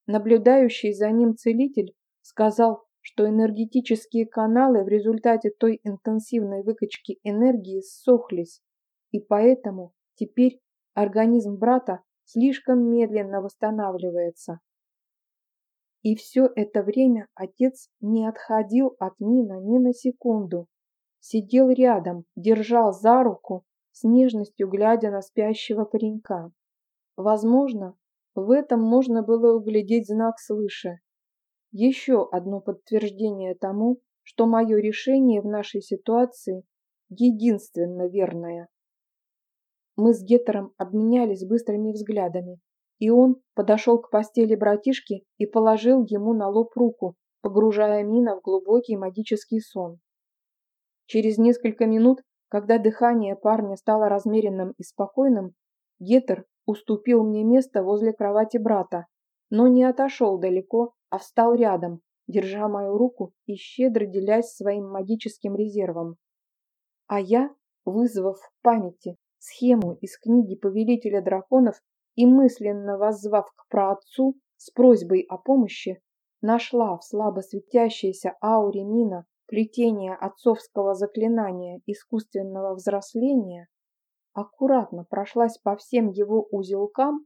Наблюдающий за ним целитель сказал, что энергетические каналы в результате той интенсивной выкачки энергии ссохлись, и поэтому теперь организм брата слишком медленно восстанавливается. И все это время отец не отходил от Нина ни на секунду. Сидел рядом, держал за руку, с нежностью глядя на спящего паренька. Возможно, в этом можно было углядеть знак свыше. Еще одно подтверждение тому, что мое решение в нашей ситуации единственно верное. Мы с Гетером обменялись быстрыми взглядами, и он подошел к постели братишки и положил ему на лоб руку, погружая Мина в глубокий магический сон. Через несколько минут, когда дыхание парня стало размеренным и спокойным, Гетер уступил мне место возле кровати брата, но не отошел далеко, а встал рядом, держа мою руку и щедро делясь своим магическим резервом. А я, вызвав в памяти схему из книги Повелителя драконов и мысленно воззвав к праотцу с просьбой о помощи, нашла в слабо светящейся ауре мина плетение отцовского заклинания искусственного взросления, аккуратно прошлась по всем его узелкам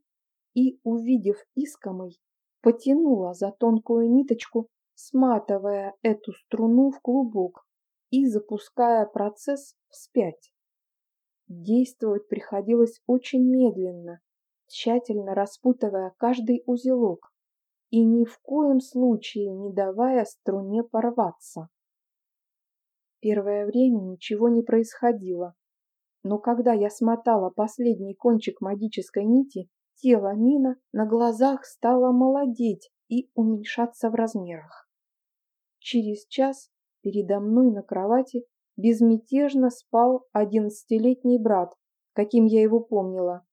и, увидев искомый, потянула за тонкую ниточку, сматывая эту струну в клубок и запуская процесс вспять. Действовать приходилось очень медленно, тщательно распутывая каждый узелок и ни в коем случае не давая струне порваться. Первое время ничего не происходило, но когда я смотала последний кончик магической нити, тело Мина на глазах стало молодеть и уменьшаться в размерах. Через час передо мной на кровати безмятежно спал одиннадцатилетний брат, каким я его помнила.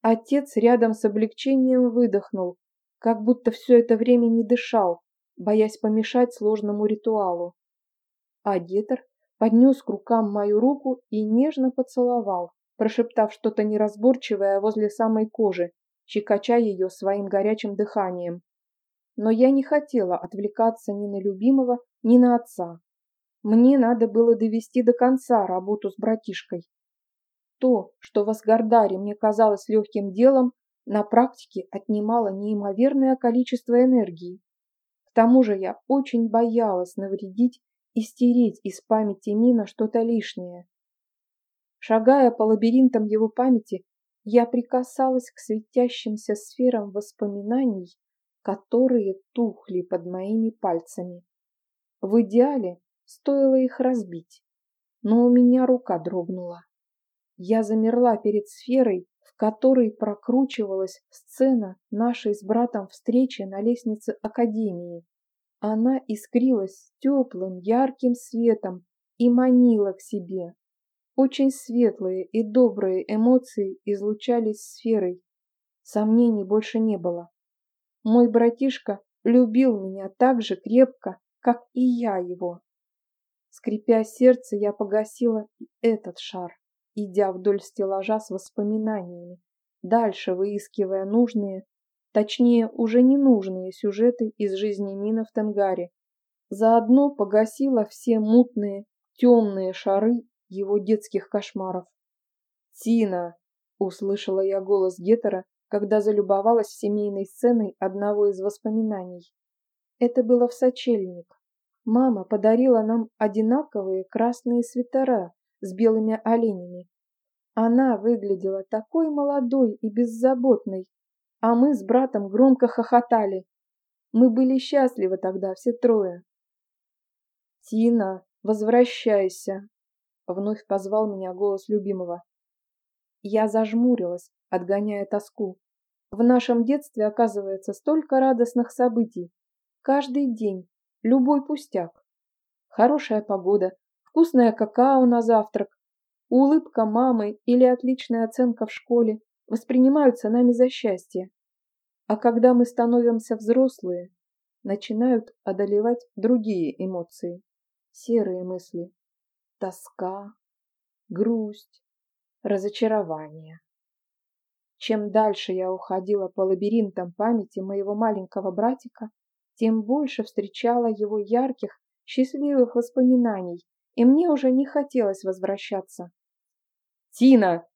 Отец рядом с облегчением выдохнул, как будто все это время не дышал, боясь помешать сложному ритуалу. А Гетер поднес к рукам мою руку и нежно поцеловал, прошептав что-то неразборчивое возле самой кожи, щекоча ее своим горячим дыханием. Но я не хотела отвлекаться ни на любимого, ни на отца. Мне надо было довести до конца работу с братишкой. То, что в Асгардаре мне казалось легким делом, на практике отнимало неимоверное количество энергии. К тому же я очень боялась навредить и стереть из памяти Мина что-то лишнее. Шагая по лабиринтам его памяти, я прикасалась к светящимся сферам воспоминаний, которые тухли под моими пальцами. В идеале стоило их разбить, но у меня рука дрогнула. Я замерла перед сферой, в которой прокручивалась сцена нашей с братом встречи на лестнице Академии. Она искрилась теплым, ярким светом и манила к себе. Очень светлые и добрые эмоции излучались сферой. Сомнений больше не было. Мой братишка любил меня так же крепко, как и я его. Скрипя сердце, я погасила этот шар идя вдоль стеллажа с воспоминаниями, дальше выискивая нужные, точнее уже ненужные сюжеты из жизни Мина в Тенгаре. Заодно погасила все мутные, темные шары его детских кошмаров. «Тина!» — услышала я голос Гетера, когда залюбовалась семейной сценой одного из воспоминаний. Это было в сочельник. Мама подарила нам одинаковые красные свитера, с белыми оленями. Она выглядела такой молодой и беззаботной, а мы с братом громко хохотали. Мы были счастливы тогда, все трое. «Тина, возвращайся!» — вновь позвал меня голос любимого. Я зажмурилась, отгоняя тоску. В нашем детстве оказывается столько радостных событий. Каждый день, любой пустяк. Хорошая погода, вкусное какао на завтрак, улыбка мамы или отличная оценка в школе, воспринимаются нами за счастье. А когда мы становимся взрослые, начинают одолевать другие эмоции, серые мысли, тоска, грусть, разочарование. Чем дальше я уходила по лабиринтам памяти моего маленького братика, тем больше встречала его ярких, счастливых воспоминаний, и мне уже не хотелось возвращаться. «Тина!»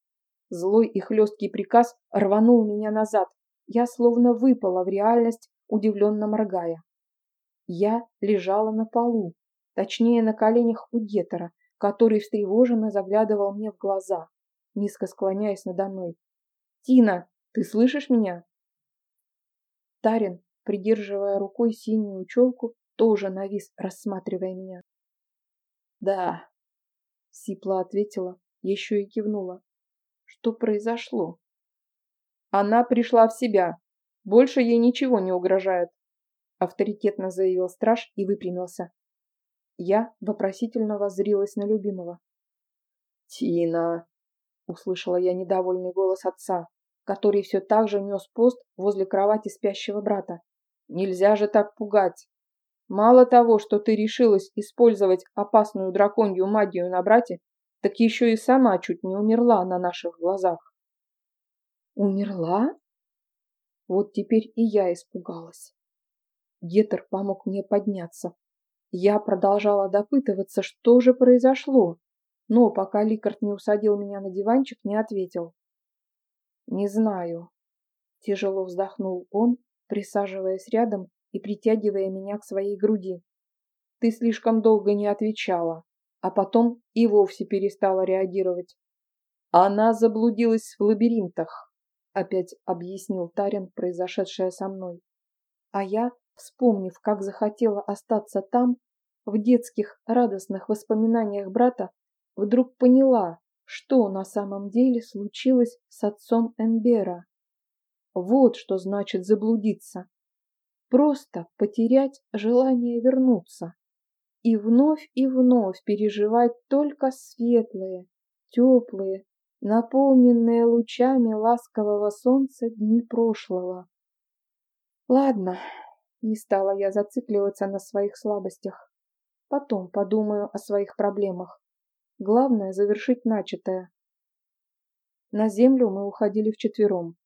Злой и хлесткий приказ рванул меня назад. Я словно выпала в реальность, удивленно моргая. Я лежала на полу, точнее на коленях у Гетера, который встревоженно заглядывал мне в глаза, низко склоняясь надо мной. «Тина, ты слышишь меня?» Тарин, придерживая рукой синюю челку, тоже навис, рассматривая меня. «Да», — сипло ответила, еще и кивнула. «Что произошло?» «Она пришла в себя. Больше ей ничего не угрожает», — авторитетно заявил страж и выпрямился. Я вопросительно воззрилась на любимого. «Тина!» — услышала я недовольный голос отца, который все так же нес пост возле кровати спящего брата. «Нельзя же так пугать! Мало того, что ты решилась использовать опасную драконью магию на брате, так еще и сама чуть не умерла на наших глазах». «Умерла?» Вот теперь и я испугалась. Гетер помог мне подняться. Я продолжала допытываться, что же произошло, но пока Ликард не усадил меня на диванчик, не ответил. «Не знаю», — тяжело вздохнул он, присаживаясь рядом и притягивая меня к своей груди. «Ты слишком долго не отвечала, а потом и вовсе перестала реагировать. Она заблудилась в лабиринтах», — опять объяснил Тарин произошедшее со мной. А я, вспомнив, как захотела остаться там, в детских радостных воспоминаниях брата, вдруг поняла, что на самом деле случилось с отцом Эмбера. Вот что значит заблудиться. Просто потерять желание вернуться и вновь и вновь переживать только светлые, теплые, наполненные лучами ласкового солнца дни прошлого. Ладно, не стала я зацикливаться на своих слабостях. Потом подумаю о своих проблемах. Главное – завершить начатое. На землю мы уходили вчетвером.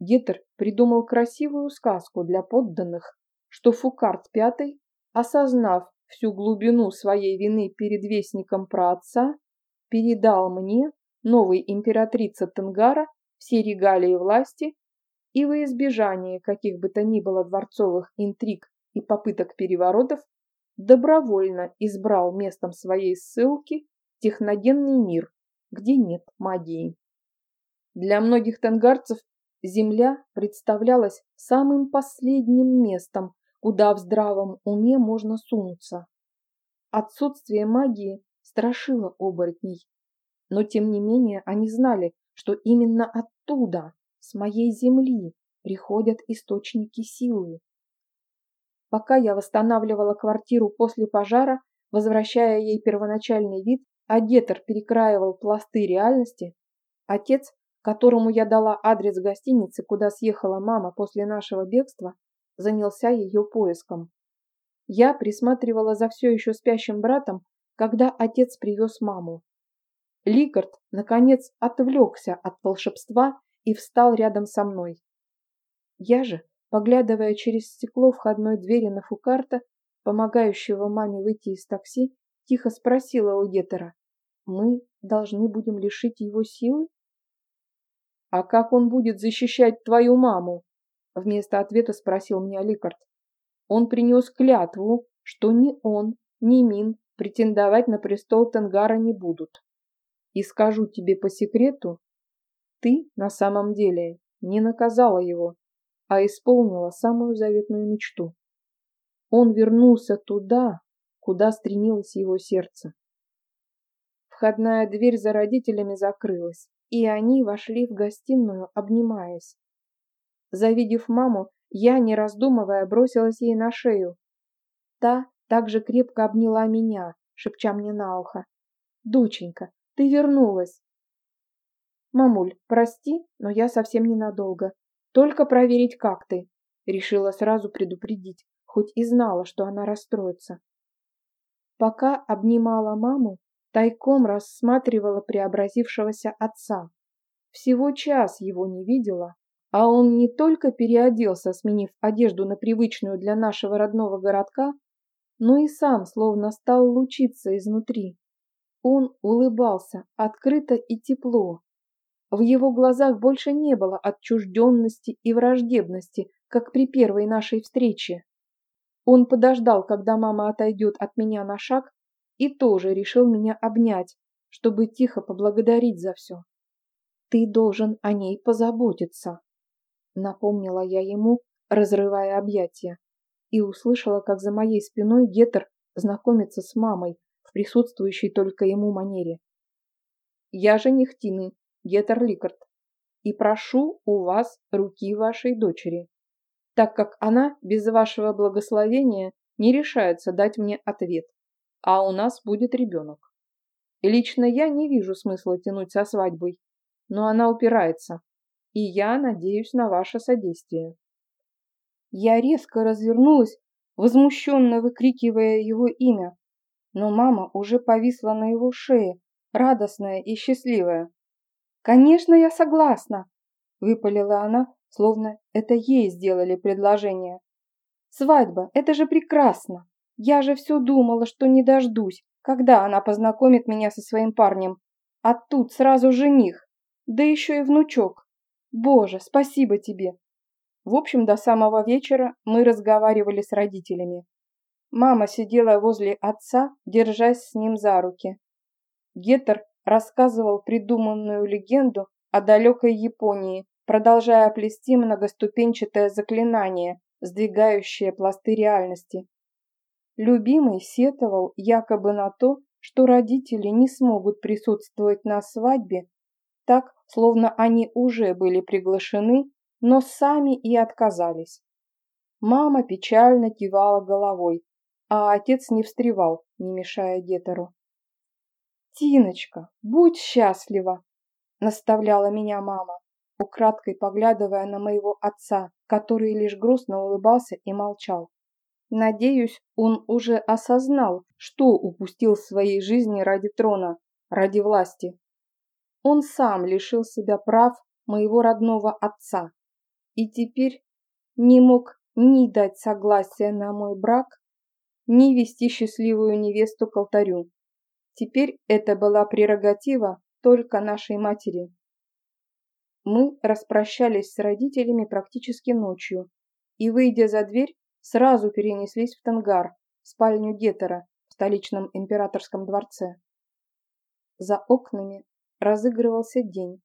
Гетер придумал красивую сказку для подданных, что Фукарт Пятый, осознав всю глубину своей вины перед вестником про отца, передал мне, новой императрице Тенгара, все регалии власти и во избежание каких бы то ни было дворцовых интриг и попыток переворотов добровольно избрал местом своей ссылки техногенный мир, где нет магии. Для многих тангарцев Земля представлялась самым последним местом, куда в здравом уме можно сунуться. Отсутствие магии страшило оборотней, но тем не менее они знали, что именно оттуда, с моей земли, приходят источники силы. Пока я восстанавливала квартиру после пожара, возвращая ей первоначальный вид, а Гетер перекраивал пласты реальности, отец, которому я дала адрес гостиницы, куда съехала мама после нашего бегства, занялся ее поиском. Я присматривала за все еще спящим братом, когда отец привез маму. Ликард, наконец, отвлекся от волшебства и встал рядом со мной. Я же, поглядывая через стекло входной двери на Фукарта, помогающего маме выйти из такси, тихо спросила у Гетера мы должны будем лишить его силы? А как он будет защищать твою маму? Вместо ответа спросил меня Ликард. Он принес клятву, что ни он, ни Мин претендовать на престол Тенгара не будут. И скажу тебе по секрету, ты на самом деле не наказала его, а исполнила самую заветную мечту. Он вернулся туда, куда стремилось его сердце. Входная дверь за родителями закрылась, и они вошли в гостиную, обнимаясь. Завидев маму, я, не раздумывая, бросилась ей на шею. Та также крепко обняла меня, шепча мне на ухо. «Доченька, ты вернулась!» «Мамуль, прости, но я совсем ненадолго. Только проверить, как ты». Решила сразу предупредить, хоть и знала, что она расстроится. Пока обнимала маму, тайком рассматривала преобразившегося отца. Всего час его не видела, а он не только переоделся, сменив одежду на привычную для нашего родного городка, но и сам словно стал лучиться изнутри. Он улыбался открыто и тепло. В его глазах больше не было отчужденности и враждебности, как при первой нашей встрече. Он подождал, когда мама отойдет от меня на шаг, и тоже решил меня обнять, чтобы тихо поблагодарить за все. «Ты должен о ней позаботиться», — напомнила я ему, разрывая объятия, и услышала, как за моей спиной Гетер знакомится с мамой в присутствующей только ему манере. «Я жених Тины, Гетер Ликард, и прошу у вас руки вашей дочери, так как она без вашего благословения не решается дать мне ответ, а у нас будет ребенок. И лично я не вижу смысла тянуть со свадьбой, но она упирается, и я надеюсь на ваше содействие. Я резко развернулась, возмущенно выкрикивая его имя, но мама уже повисла на его шее, радостная и счастливая. «Конечно, я согласна!» – выпалила она, словно это ей сделали предложение. «Свадьба – это же прекрасно! Я же все думала, что не дождусь, когда она познакомит меня со своим парнем. А тут сразу жених, да еще и внучок. Боже, спасибо тебе!» В общем, до самого вечера мы разговаривали с родителями. Мама сидела возле отца, держась с ним за руки. Геттер рассказывал придуманную легенду о далекой Японии, продолжая плести многоступенчатое заклинание, сдвигающее пласты реальности. Любимый сетовал якобы на то, что родители не смогут присутствовать на свадьбе, так, словно они уже были приглашены, но сами и отказались. Мама печально кивала головой, а отец не встревал, не мешая Гетеру. «Тиночка, будь счастлива!» – наставляла меня мама украдкой поглядывая на моего отца, который лишь грустно улыбался и молчал. Надеюсь, он уже осознал, что упустил в своей жизни ради трона, ради власти. Он сам лишил себя прав моего родного отца и теперь не мог ни дать согласия на мой брак, ни вести счастливую невесту к алтарю. Теперь это была прерогатива только нашей матери. Мы распрощались с родителями практически ночью и, выйдя за дверь, сразу перенеслись в Тангар, в спальню Гетера в столичном императорском дворце. За окнами разыгрывался день,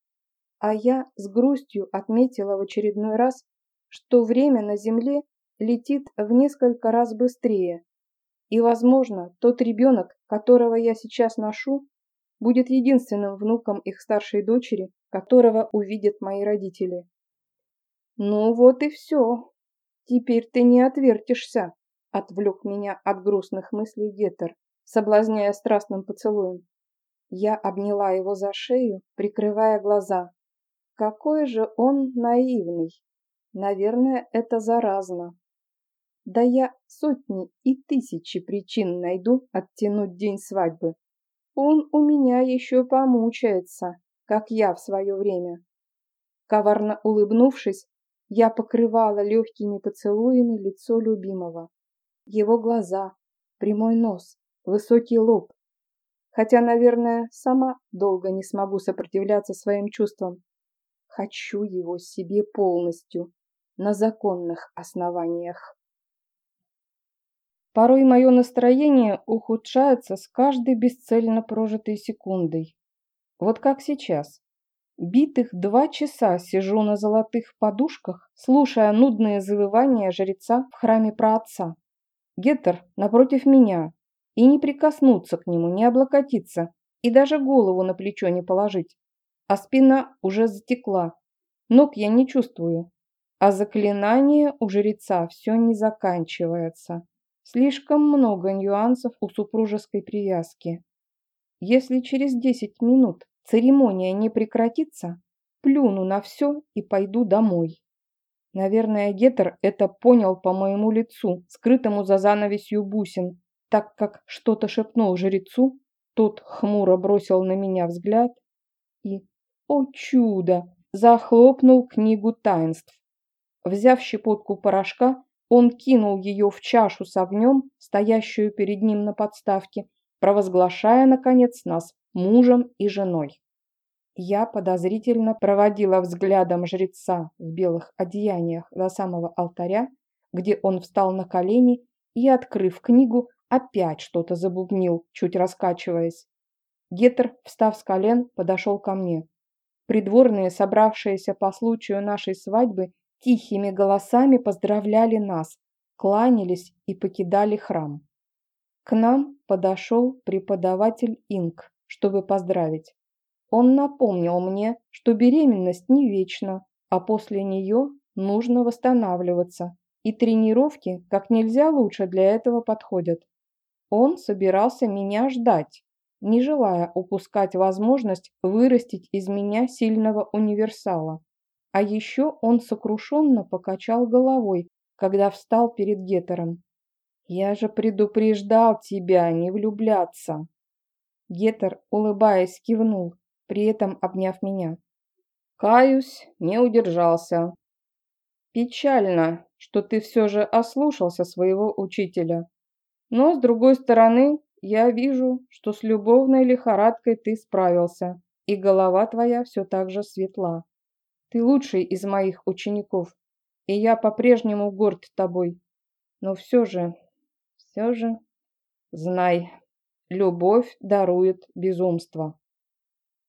а я с грустью отметила в очередной раз, что время на Земле летит в несколько раз быстрее, и, возможно, тот ребенок, которого я сейчас ношу, будет единственным внуком их старшей дочери, которого увидят мои родители. «Ну вот и все. Теперь ты не отвертишься», — отвлек меня от грустных мыслей Гетер, соблазняя страстным поцелуем. Я обняла его за шею, прикрывая глаза. Какой же он наивный. Наверное, это заразно. Да я сотни и тысячи причин найду оттянуть день свадьбы. Он у меня еще помучается, как я в свое время. Коварно улыбнувшись, я покрывала легкими поцелуями лицо любимого. Его глаза, прямой нос, высокий лоб. Хотя, наверное, сама долго не смогу сопротивляться своим чувствам. Хочу его себе полностью, на законных основаниях. Порой мое настроение ухудшается с каждой бесцельно прожитой секундой. Вот как сейчас. Битых два часа сижу на золотых подушках, слушая нудные завывания жреца в храме праотца. Геттер напротив меня, и не прикоснуться к нему, не облокотиться, и даже голову на плечо не положить. А спина уже затекла, ног я не чувствую, а заклинание у жреца все не заканчивается. Слишком много нюансов у супружеской привязки. Если через 10 минут церемония не прекратится, плюну на все и пойду домой. Наверное, Гетер это понял по моему лицу, скрытому за занавесью бусин, так как что-то шепнул жрецу, тот хмуро бросил на меня взгляд и, о чудо, захлопнул книгу таинств. Взяв щепотку порошка, он кинул ее в чашу с огнем, стоящую перед ним на подставке, провозглашая, наконец, нас мужем и женой. Я подозрительно проводила взглядом жреца в белых одеяниях до самого алтаря, где он встал на колени и, открыв книгу, опять что-то забубнил, чуть раскачиваясь. Гетер, встав с колен, подошел ко мне. Придворные, собравшиеся по случаю нашей свадьбы, тихими голосами поздравляли нас, кланялись и покидали храм. К нам подошел преподаватель Инк, чтобы поздравить. Он напомнил мне, что беременность не вечна, а после нее нужно восстанавливаться, и тренировки как нельзя лучше для этого подходят. Он собирался меня ждать, не желая упускать возможность вырастить из меня сильного универсала. А еще он сокрушенно покачал головой, когда встал перед Гетером. «Я же предупреждал тебя не влюбляться!» Гетер, улыбаясь, кивнул, при этом обняв меня. «Каюсь, не удержался. Печально, что ты все же ослушался своего учителя. Но, с другой стороны, я вижу, что с любовной лихорадкой ты справился, и голова твоя все так же светла. Ты лучший из моих учеников, и я по-прежнему горд тобой. Но все же, все же, знай, любовь дарует безумство.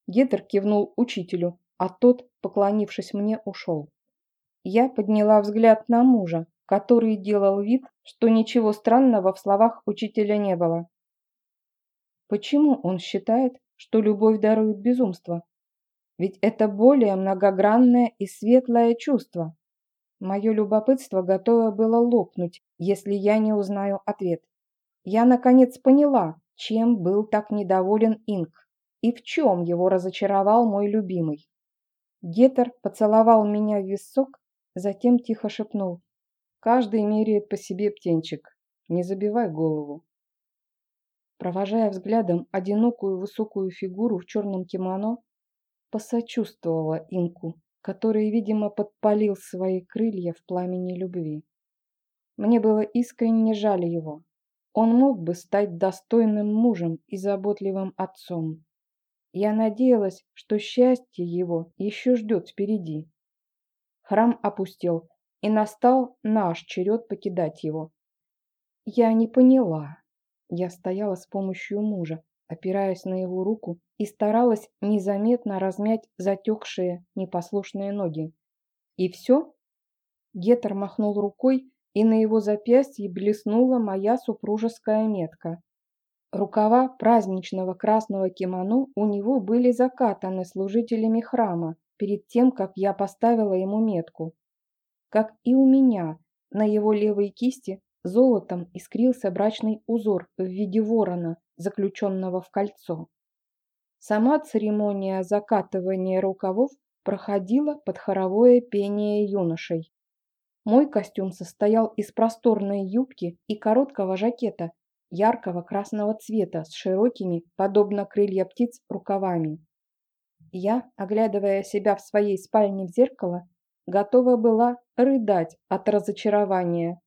Гетер кивнул учителю, а тот, поклонившись мне, ушел. Я подняла взгляд на мужа, который делал вид, что ничего странного в словах учителя не было. Почему он считает, что любовь дарует безумство? Ведь это более многогранное и светлое чувство. Мое любопытство готово было лопнуть, если я не узнаю ответ. Я наконец поняла, чем был так недоволен Инк и в чем его разочаровал мой любимый. Гетер поцеловал меня в висок, затем тихо шепнул. «Каждый меряет по себе птенчик. Не забивай голову». Провожая взглядом одинокую высокую фигуру в черном кимоно, посочувствовала Инку, который, видимо, подпалил свои крылья в пламени любви. Мне было искренне жаль его. Он мог бы стать достойным мужем и заботливым отцом. Я надеялась, что счастье его еще ждет впереди. Храм опустел, и настал наш черед покидать его. Я не поняла. Я стояла с помощью мужа, опираясь на его руку и старалась незаметно размять затекшие непослушные ноги. И все? Гетер махнул рукой, и на его запястье блеснула моя супружеская метка. Рукава праздничного красного кимоно у него были закатаны служителями храма перед тем, как я поставила ему метку. Как и у меня, на его левой кисти золотом искрился брачный узор в виде ворона, заключенного в кольцо. Сама церемония закатывания рукавов проходила под хоровое пение юношей. Мой костюм состоял из просторной юбки и короткого жакета яркого красного цвета с широкими, подобно крылья птиц, рукавами. Я, оглядывая себя в своей спальне в зеркало, готова была рыдать от разочарования.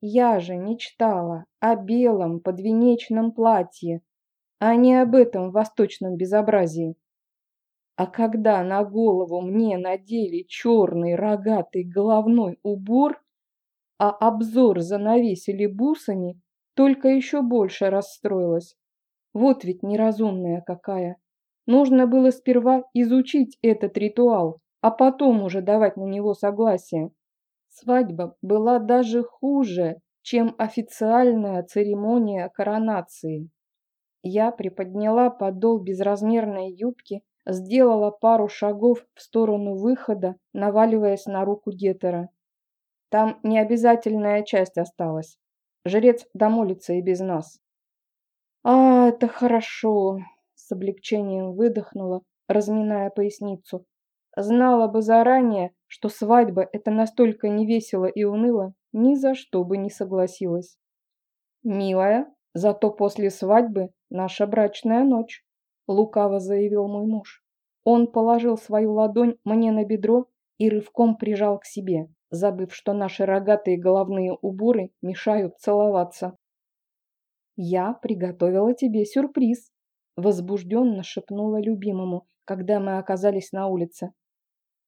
Я же мечтала о белом подвенечном платье, а не об этом восточном безобразии. А когда на голову мне надели черный рогатый головной убор, а обзор занавесили бусами, только еще больше расстроилась. Вот ведь неразумная какая. Нужно было сперва изучить этот ритуал, а потом уже давать на него согласие. Свадьба была даже хуже, чем официальная церемония коронации. Я приподняла подол безразмерной юбки, сделала пару шагов в сторону выхода, наваливаясь на руку Гетера. Там необязательная часть осталась. Жрец домолится и без нас. А, это хорошо. С облегчением выдохнула, разминая поясницу. Знала бы заранее, что свадьба – это настолько невесело и уныло, ни за что бы не согласилась. «Милая, зато после свадьбы наша брачная ночь», – лукаво заявил мой муж. Он положил свою ладонь мне на бедро и рывком прижал к себе, забыв, что наши рогатые головные уборы мешают целоваться. «Я приготовила тебе сюрприз», – возбужденно шепнула любимому, когда мы оказались на улице.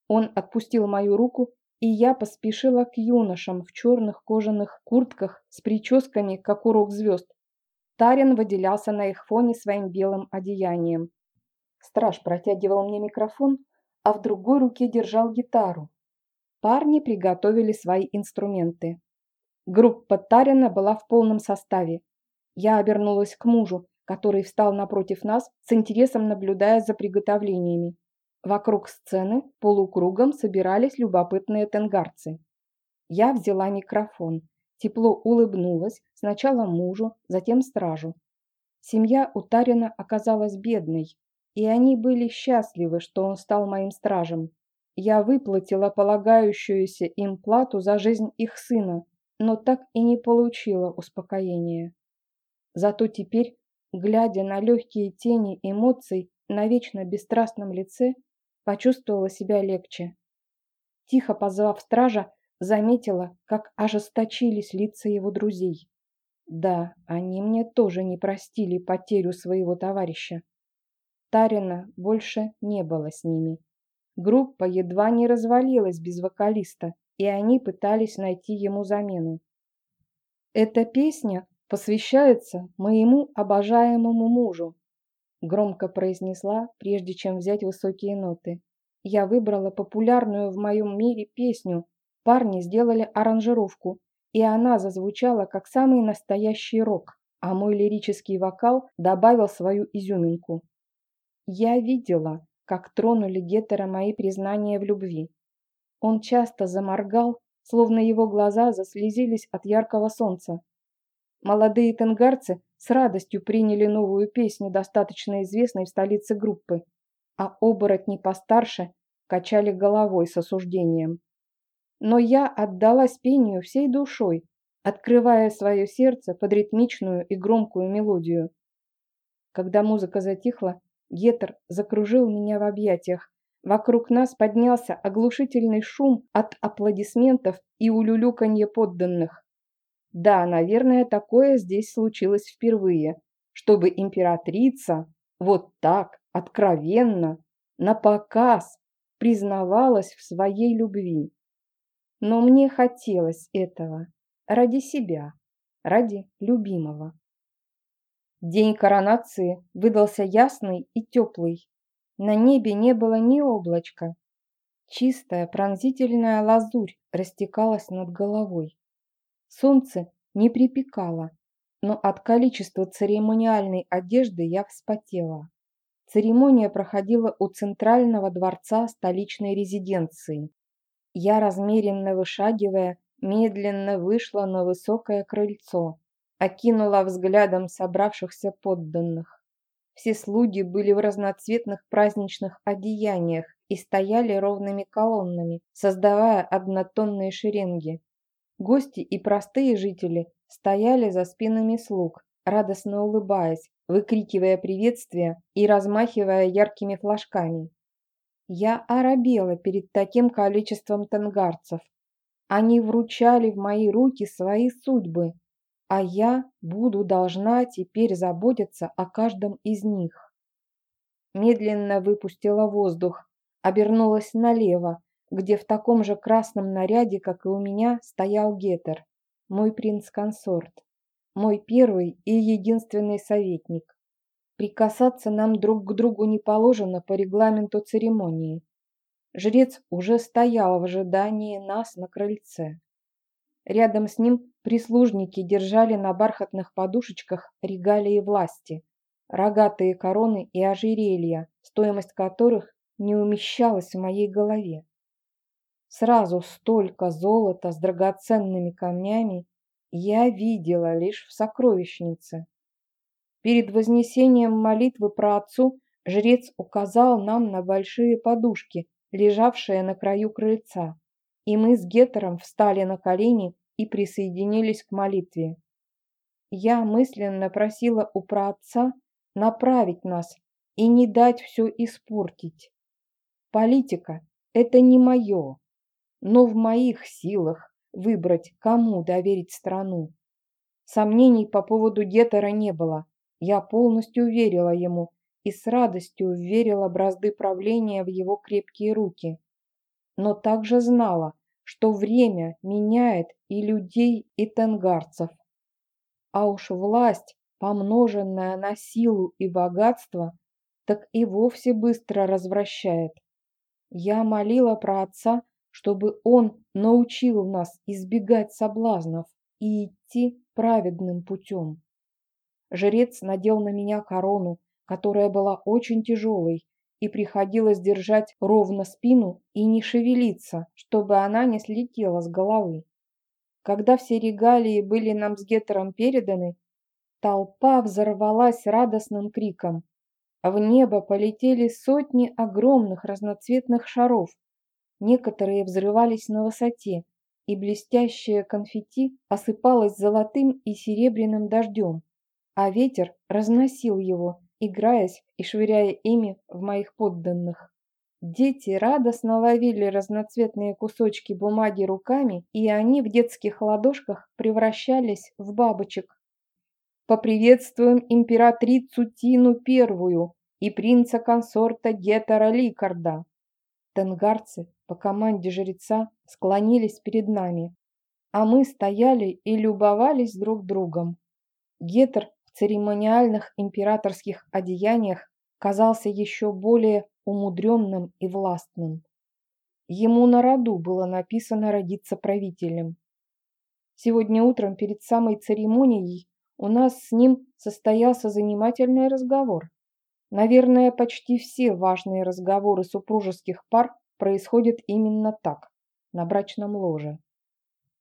Он отпустил мою руку, и я поспешила к юношам в черных кожаных куртках с прическами, как урок звезд. Тарин выделялся на их фоне своим белым одеянием. Страж протягивал мне микрофон, а в другой руке держал гитару. Парни приготовили свои инструменты. Группа Тарина была в полном составе. Я обернулась к мужу, который встал напротив нас, с интересом наблюдая за приготовлениями. Вокруг сцены полукругом собирались любопытные тенгарцы. Я взяла микрофон, тепло улыбнулась сначала мужу, затем стражу. Семья у Тарина оказалась бедной, и они были счастливы, что он стал моим стражем. Я выплатила полагающуюся им плату за жизнь их сына, но так и не получила успокоения. Зато теперь, глядя на легкие тени эмоций на вечно бесстрастном лице, почувствовала себя легче. Тихо позвав стража, заметила, как ожесточились лица его друзей. Да, они мне тоже не простили потерю своего товарища. Тарина больше не было с ними. Группа едва не развалилась без вокалиста, и они пытались найти ему замену. Эта песня посвящается моему обожаемому мужу, громко произнесла, прежде чем взять высокие ноты. Я выбрала популярную в моем мире песню. Парни сделали аранжировку, и она зазвучала как самый настоящий рок, а мой лирический вокал добавил свою изюминку. Я видела, как тронули Геттера мои признания в любви. Он часто заморгал, словно его глаза заслезились от яркого солнца. Молодые тенгарцы с радостью приняли новую песню, достаточно известной в столице группы, а оборотни постарше качали головой с осуждением. Но я отдалась пению всей душой, открывая свое сердце под ритмичную и громкую мелодию. Когда музыка затихла, Гетер закружил меня в объятиях. Вокруг нас поднялся оглушительный шум от аплодисментов и улюлюканье подданных. Да, наверное, такое здесь случилось впервые, чтобы императрица вот так, откровенно, на показ признавалась в своей любви. Но мне хотелось этого ради себя, ради любимого. День коронации выдался ясный и теплый. На небе не было ни облачка. Чистая пронзительная лазурь растекалась над головой. Солнце не припекало, но от количества церемониальной одежды я вспотела. Церемония проходила у центрального дворца столичной резиденции. Я, размеренно вышагивая, медленно вышла на высокое крыльцо, окинула взглядом собравшихся подданных. Все слуги были в разноцветных праздничных одеяниях и стояли ровными колоннами, создавая однотонные шеренги. Гости и простые жители стояли за спинами слуг, радостно улыбаясь, выкрикивая приветствия и размахивая яркими флажками. Я оробела перед таким количеством тангарцев. Они вручали в мои руки свои судьбы, а я буду должна теперь заботиться о каждом из них. Медленно выпустила воздух, обернулась налево, где в таком же красном наряде, как и у меня, стоял Гетер, мой принц-консорт, мой первый и единственный советник. Прикасаться нам друг к другу не положено по регламенту церемонии. Жрец уже стоял в ожидании нас на крыльце. Рядом с ним прислужники держали на бархатных подушечках регалии власти, рогатые короны и ожерелья, стоимость которых не умещалась в моей голове. Сразу столько золота с драгоценными камнями я видела лишь в сокровищнице. Перед вознесением молитвы про отцу жрец указал нам на большие подушки, лежавшие на краю крыльца, и мы с Гетером встали на колени и присоединились к молитве. Я мысленно просила у праотца направить нас и не дать все испортить. Политика – это не мое, но в моих силах выбрать, кому доверить страну. Сомнений по поводу Гетера не было. Я полностью верила ему и с радостью верила бразды правления в его крепкие руки. Но также знала, что время меняет и людей, и тенгарцев. А уж власть, помноженная на силу и богатство, так и вовсе быстро развращает. Я молила про отца, чтобы он научил нас избегать соблазнов и идти праведным путем. Жрец надел на меня корону, которая была очень тяжелой, и приходилось держать ровно спину и не шевелиться, чтобы она не слетела с головы. Когда все регалии были нам с Гетером переданы, толпа взорвалась радостным криком. В небо полетели сотни огромных разноцветных шаров. Некоторые взрывались на высоте, и блестящее конфетти осыпалось золотым и серебряным дождем, а ветер разносил его, играясь и швыряя ими в моих подданных. Дети радостно ловили разноцветные кусочки бумаги руками, и они в детских ладошках превращались в бабочек. Поприветствуем императрицу Тину Первую и принца-консорта Гетера Ликарда. Тенгарцы по команде жреца склонились перед нами, а мы стояли и любовались друг другом. Гетер церемониальных императорских одеяниях казался еще более умудренным и властным. Ему на роду было написано родиться правителем. Сегодня утром перед самой церемонией у нас с ним состоялся занимательный разговор. Наверное, почти все важные разговоры супружеских пар происходят именно так, на брачном ложе.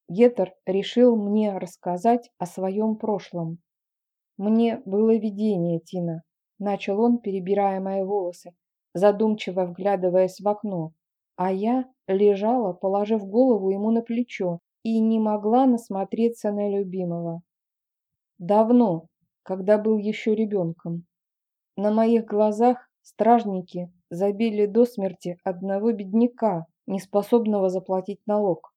Гетер решил мне рассказать о своем прошлом. Мне было видение, Тина. Начал он, перебирая мои волосы, задумчиво вглядываясь в окно. А я лежала, положив голову ему на плечо, и не могла насмотреться на любимого. Давно, когда был еще ребенком. На моих глазах стражники забили до смерти одного бедняка, неспособного заплатить налог.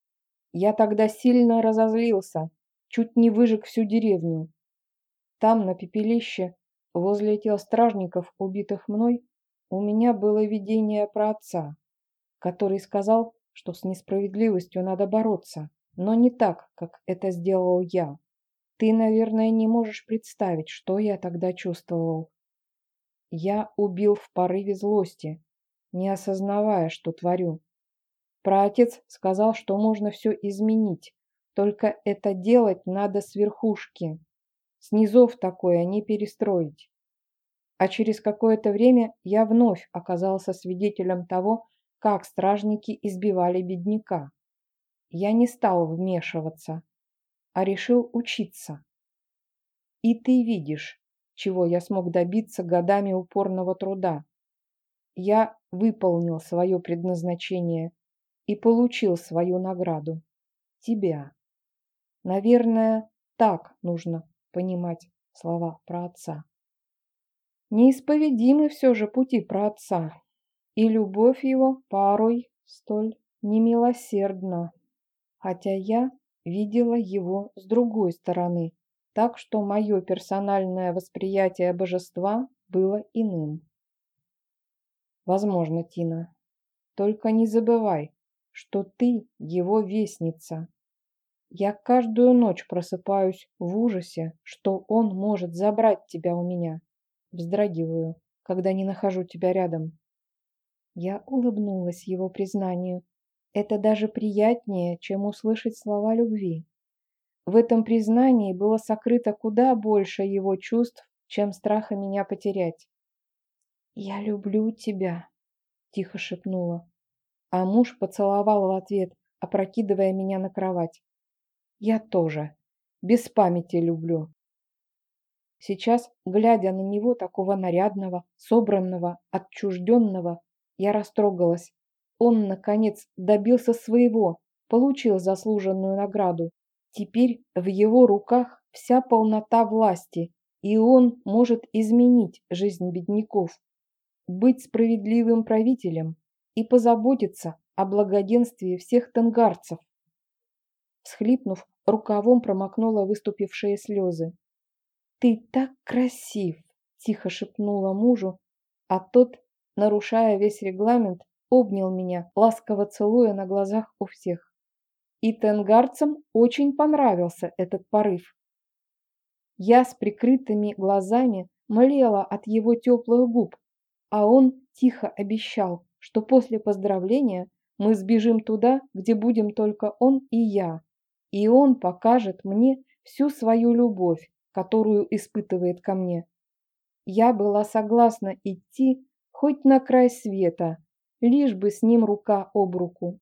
Я тогда сильно разозлился, чуть не выжег всю деревню. Там, на пепелище, возле тел стражников, убитых мной, у меня было видение про отца, который сказал, что с несправедливостью надо бороться, но не так, как это сделал я. Ты, наверное, не можешь представить, что я тогда чувствовал. Я убил в порыве злости, не осознавая, что творю. Праотец сказал, что можно все изменить, только это делать надо с верхушки. Снизов такое не перестроить. А через какое-то время я вновь оказался свидетелем того, как стражники избивали бедняка. Я не стал вмешиваться, а решил учиться. И ты видишь, чего я смог добиться годами упорного труда. Я выполнил свое предназначение и получил свою награду. Тебя. Наверное, так нужно понимать слова про отца. Неисповедимы все же пути про отца, и любовь его порой столь немилосердна, хотя я видела его с другой стороны, так что мое персональное восприятие божества было иным. Возможно, Тина, только не забывай, что ты его вестница, я каждую ночь просыпаюсь в ужасе, что он может забрать тебя у меня. Вздрагиваю, когда не нахожу тебя рядом. Я улыбнулась его признанию. Это даже приятнее, чем услышать слова любви. В этом признании было сокрыто куда больше его чувств, чем страха меня потерять. «Я люблю тебя», — тихо шепнула. А муж поцеловал в ответ, опрокидывая меня на кровать. Я тоже. Без памяти люблю. Сейчас, глядя на него, такого нарядного, собранного, отчужденного, я растрогалась. Он, наконец, добился своего, получил заслуженную награду. Теперь в его руках вся полнота власти, и он может изменить жизнь бедняков, быть справедливым правителем и позаботиться о благоденствии всех тангарцев. Схлипнув, рукавом промокнула выступившие слезы. «Ты так красив!» – тихо шепнула мужу, а тот, нарушая весь регламент, обнял меня, ласково целуя на глазах у всех. И тенгарцам очень понравился этот порыв. Я с прикрытыми глазами млела от его теплых губ, а он тихо обещал, что после поздравления мы сбежим туда, где будем только он и я, и он покажет мне всю свою любовь, которую испытывает ко мне. Я была согласна идти хоть на край света, лишь бы с ним рука об руку.